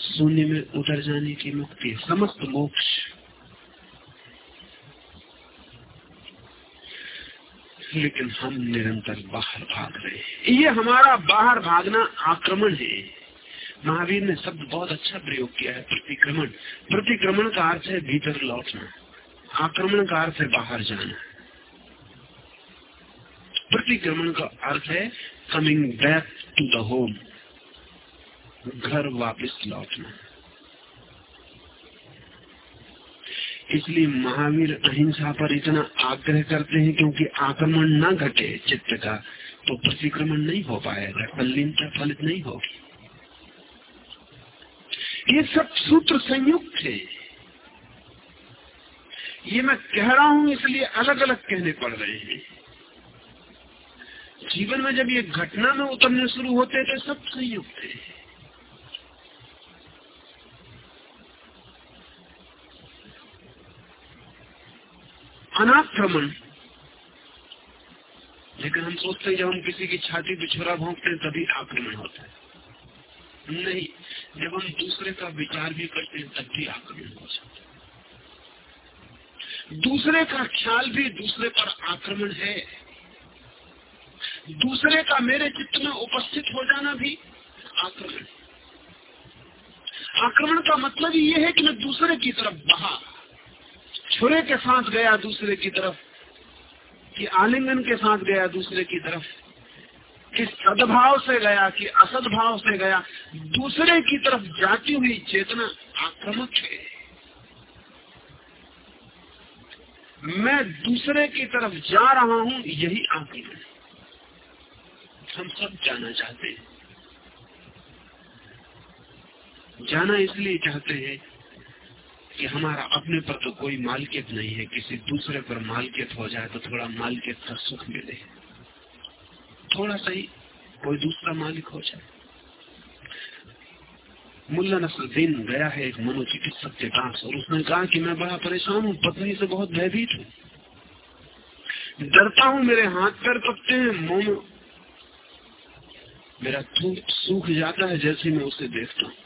शून्य में उतर जाने की मुक्ति, समस्त मोक्ष। लेकिन हम निरंतर बाहर भाग रहे हैं। ये हमारा बाहर भागना आक्रमण है। महावीर ने शब्द बहुत अच्छा प्रयोग किया है, प्रतिक्रमण। प्रतिक्रमण का अर्थ है भीतर लौटना। आक्रमण का अर्थ है बाहर जाना। प्रतिक्रमण का अर्थ है coming back to the home घर वापस लौटना। इसलिए महावीर अहिंसा पर इतना आग्रह करते हैं क्योंकि आक्रमण न घटे चित्त का तो प्रतिक्रमण नहीं हो पाएगा तल्लीनता फलित नहीं होगी। ये सब सूत्र संयुक्त है। ये मैं कह रहा हूँ इसलिए अलग अलग कहने पड़ रहे हैं। जीवन में जब ये घटना में उतरने शुरू होते तो सब संयुक्त है। अनाक्रमण। लेकिन हम सोचते हैं जब हम किसी की छाती पे छुरा भोंकते हैं, तभी आक्रमण होता है। नहीं, जब हम दूसरे का विचार भी करते हैं, तब भी आक्रमण हो जाता है। दूसरे का ख्याल भी दूसरे पर आक्रमण है। दूसरे का मेरे चित्त में उपस्थित हो जाना भी आक्रमण आक्रमण का मतलब ये है कि मैं दूसरे की तरफ़ बहा छुरे के साथ गया दूसरे की तरफ़, कि आलिंगन के साथ गया दूसरे की तरफ़, कि सद्भाव से गया, कि असदभाव से गया, दूसरे की तरफ़ जाती हुई चेतना आक्रमक है। मैं दूसरे की तरफ़ जा रहा हूँ, यही आक्रमण हम सब जाना चाहते हैं। जाना इसलिए चाहते हैं कि हमारा अपने पर तो कोई मालकियत नहीं है, किसी दूसरे पर मालकियत हो जाए तो थोड़ा मालकियत का सुख मिले। थोड़ा सही कोई दूसरा मालिक हो जाए। मुल्ला नसरुद्दीन गया है एक मनोचिकित्सक के पास और उसने कहा कि मैं बड़ा परेशान हूँ, पत्नी से बहुत भयभीत हूँ। डरता हूँ, मेरे हाथ पैर पकते हैं मुँह में मेरा थूक सूख जाता है जैसे मैं उसे देखता हूँ।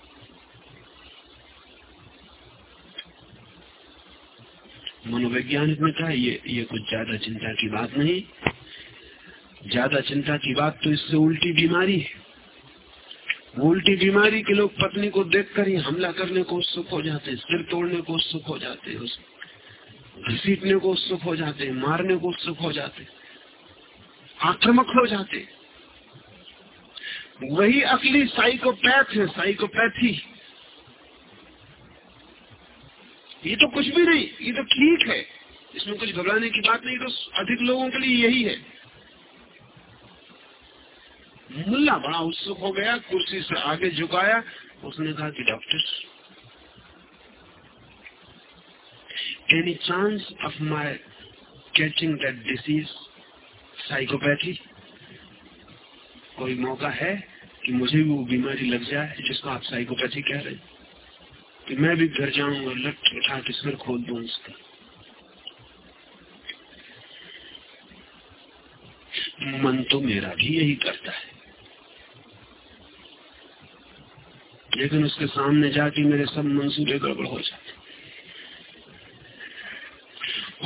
मनोवैज्ञानिक ने कहा, ये ये कुछ ज़्यादा चिंता की बात नहीं। ज़्यादा चिंता की बात तो इससे उल्टी बीमारी है। उल्टी बीमारी के लोग पत्नी को देखकर ही हमला करने को उत्सुक हो जाते हैं, सिर तोड़ने को उत्सुक हो जाते हैं घसीटने को उत्सुक हो जाते हैं, मारने को उत्सुक हो जाते आक्रमक हो जाते वही असली साइकोपैथ है, साइकोपैथी। ये तो कुछ भी नहीं, ये तो ठीक है। इसमें कुछ घबराने की बात नहीं तो अधिक लोगों के लिए यही है। मुल्ला बड़ा उत्सुक हो गया, कुर्सी से आगे झुकाया, उसने कहा कि doctor any chance of my catching that disease psychopathy कोई मौका है कि मुझे वो बीमारी लग जाए जिसको आप साइकोपैथी कह रहे हैं? कि मैं भी घर जाऊँगा लट उठा के सिर खोल दू उसका। मन तो मेरा भी यही करता है। लेकिन उसके सामने जाके मेरे सब मंसूबे गड़बड़ हो जाते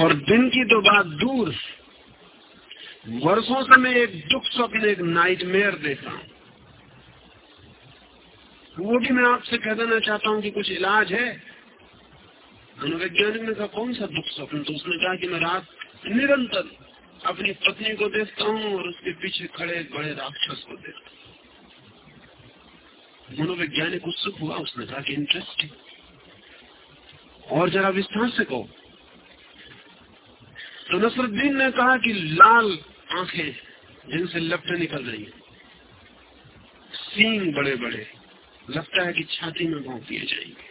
और दिन की तो बात दूर। वर्षों से मैं एक दुख स्वप्न, एक नाइटमेयर देखा हूँ। वो भी मैं आपसे कह देना चाहता हूँ कि कुछ इलाज है। मनोवैज्ञानिक ने कहा, कौन सा दुख स्वप्न तो उसने कहा कि मैं रात निरंतर अपनी पत्नी को देखता हूँ और उसके पीछे खड़े बड़े राक्षस को देखता हूँ। मनोवैज्ञानिक उत्सुक हुआ, उसने कहा कि इंटरेस्टिंग और जरा विस्तार से कहो। तो नसरुद्दीन ने कहा कि लाल आँखें जिनसे लपटे निकल रही हैं, सींग बड़े बड़े लगता है कि छाती में भोंक दिए जाएँगे।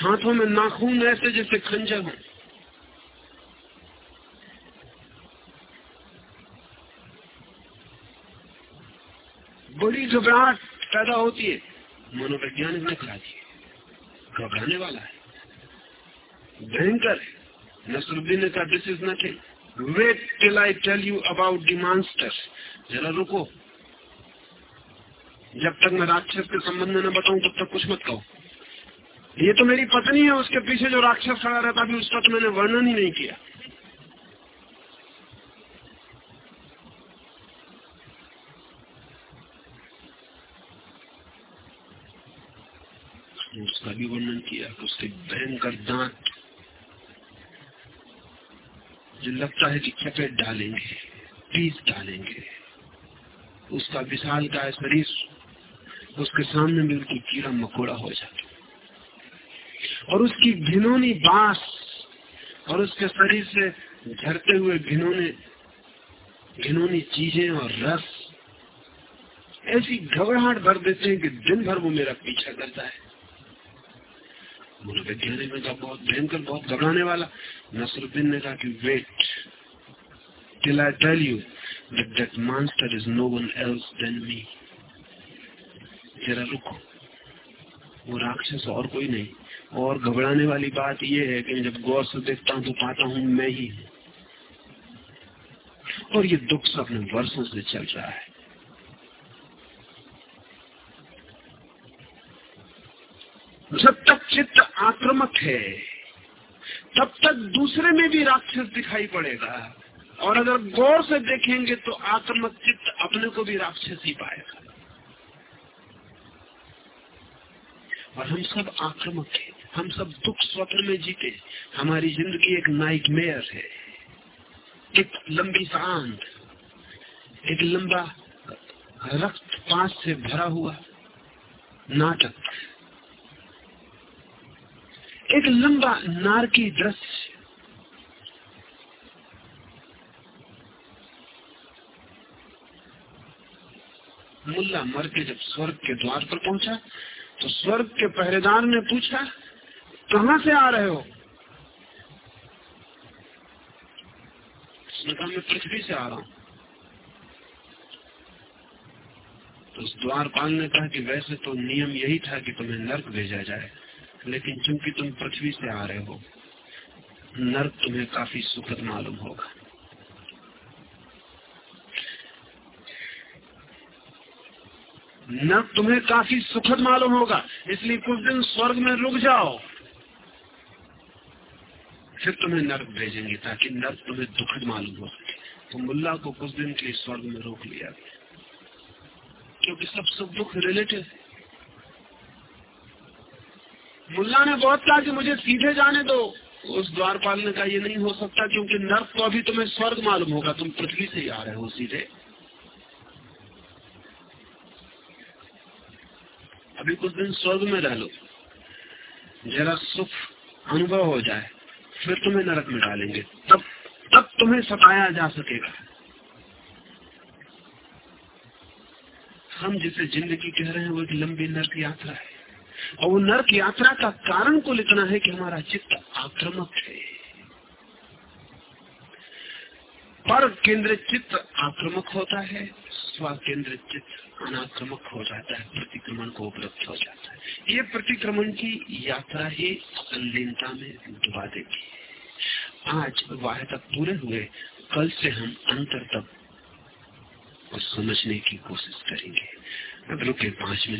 हाथों में नाखून ऐसे जैसे खंजर हो। बड़ी घबराहट पैदा होती है। मनोवैज्ञानिक ने कहा घबराने वाला है। भयंकर नसरुद्दीन ने कहा this is nothing wait till I tell you about the master जरा रुको। जब तक मैं राक्षस के संबंध में न बताऊँ, तब तक कुछ मत कहो। ये तो मेरी पत्नी है, उसके पीछे जो राक्षस खड़ा रहता भी उसका तो मैंने वर्णन ही नहीं किया। उसका भी वर्णन किया उसके भयंकर दांत जो लगता है कि चपेट डालेंगे, पीस डालेंगे। उसका विशाल का शरीर उसके सामने भी बिल्कुल कीड़ा मकोड़ा हो जाता। और उसकी घिनौनी बाँस और उसके शरीर से झरते हुए घिनौने, घिनौनी चीज़ें और रस, ऐसी घबराहट भर देते हैं कि दिन भर वो मेरा पीछा करता है। मनोवैज्ञानिक ने कहा, बहुत भयंकर, बहुत घबराने वाला। नसरुद्दीन ने कहा कि wait till I tell you that master is no one else than me जरा रुको वो राक्षस और कोई नहीं। और घबराने वाली बात यह है कि जब गौर से देखता हूँ तो पाता हूँ मैं ही और ये दुख अपने वर्षों से चल रहा है। जब तक चित्त आक्रमक है, तब तक दूसरे में भी राक्षस दिखाई पड़ेगा। और अगर गौर से देखेंगे तो आक्रमक चित्त अपने को भी राक्षस ही पाएगा। और हम सब आक्रामक हैं। हम सब दुख स्वप्न में जीते हमारी ज़िंदगी एक नाइट मेयर है। एक लंबी सांद एक लंबा रक्त पास से भरा हुआ नाटक। एक लंबा नारकी दृश्य। मुल्ला मर के जब स्वर्ग के द्वार पर पहुँचा तो स्वर्ग के पहरेदार ने पूछा, कहाँ से आ रहे हो? उसने कहा, मैं पृथ्वी से आ रहा हूँ। तो उस द्वारपाल ने कहा कि वैसे तो नियम यही था कि तुम्हें नर्क भेजा जाए, लेकिन चूँकि तुम पृथ्वी से आ रहे हो, नर्क तुम्हें काफ़ी सुखद मालूम होगा। नर्क तुम्हें काफ़ी सुखद मालूम होगा, इसलिए कुछ दिन स्वर्ग में रुक जाओ। फिर तुम्हें नर्क भेजेंगे ताकि नर्क तुम्हें दुखद मालूम हो तो मुल्ला को कुछ दिन के स्वर्ग में रोक लिया क्योंकि सब सुख दुख रिलेटिव मुल्ला ने बहुत कहा कि मुझे सीधे जाने दो। उस द्वारपाल ने कहा, ये नहीं हो सकता क्योंकि नर्क तो अभी तुम्हें स्वर्ग मालूम होगा। तुम पृथ्वी से ही आ रहे हो सीधे। अभी कुछ दिन स्वर्ग में रह लो। जरा सुख अनुभव हो जाए, फिर तुम्हें नरक में डालेंगे। तब तब तुम्हें सताया जा सकेगा। हम जिसे ज़िंदगी कह रहे हैं, वो एक लंबी नर्क यात्रा है। और वो नर्क यात्रा का कारण को लिखना है कि हमारा चित्त आक्रमक है। पर केंद्रित चित्त आक्रमक होता है। स्व केंद्रित चित्त अनाक्रमक हो जाता है, प्रतिक्रमण को उपलब्ध हो जाता है। ये प्रतिक्रमण की यात्रा ही अलीनता में डुबा देगी आज वाह तक पूरे हुए, कल से हम अंतर तक को समझने की कोशिश करेंगे। अब रुके पाँच मिनट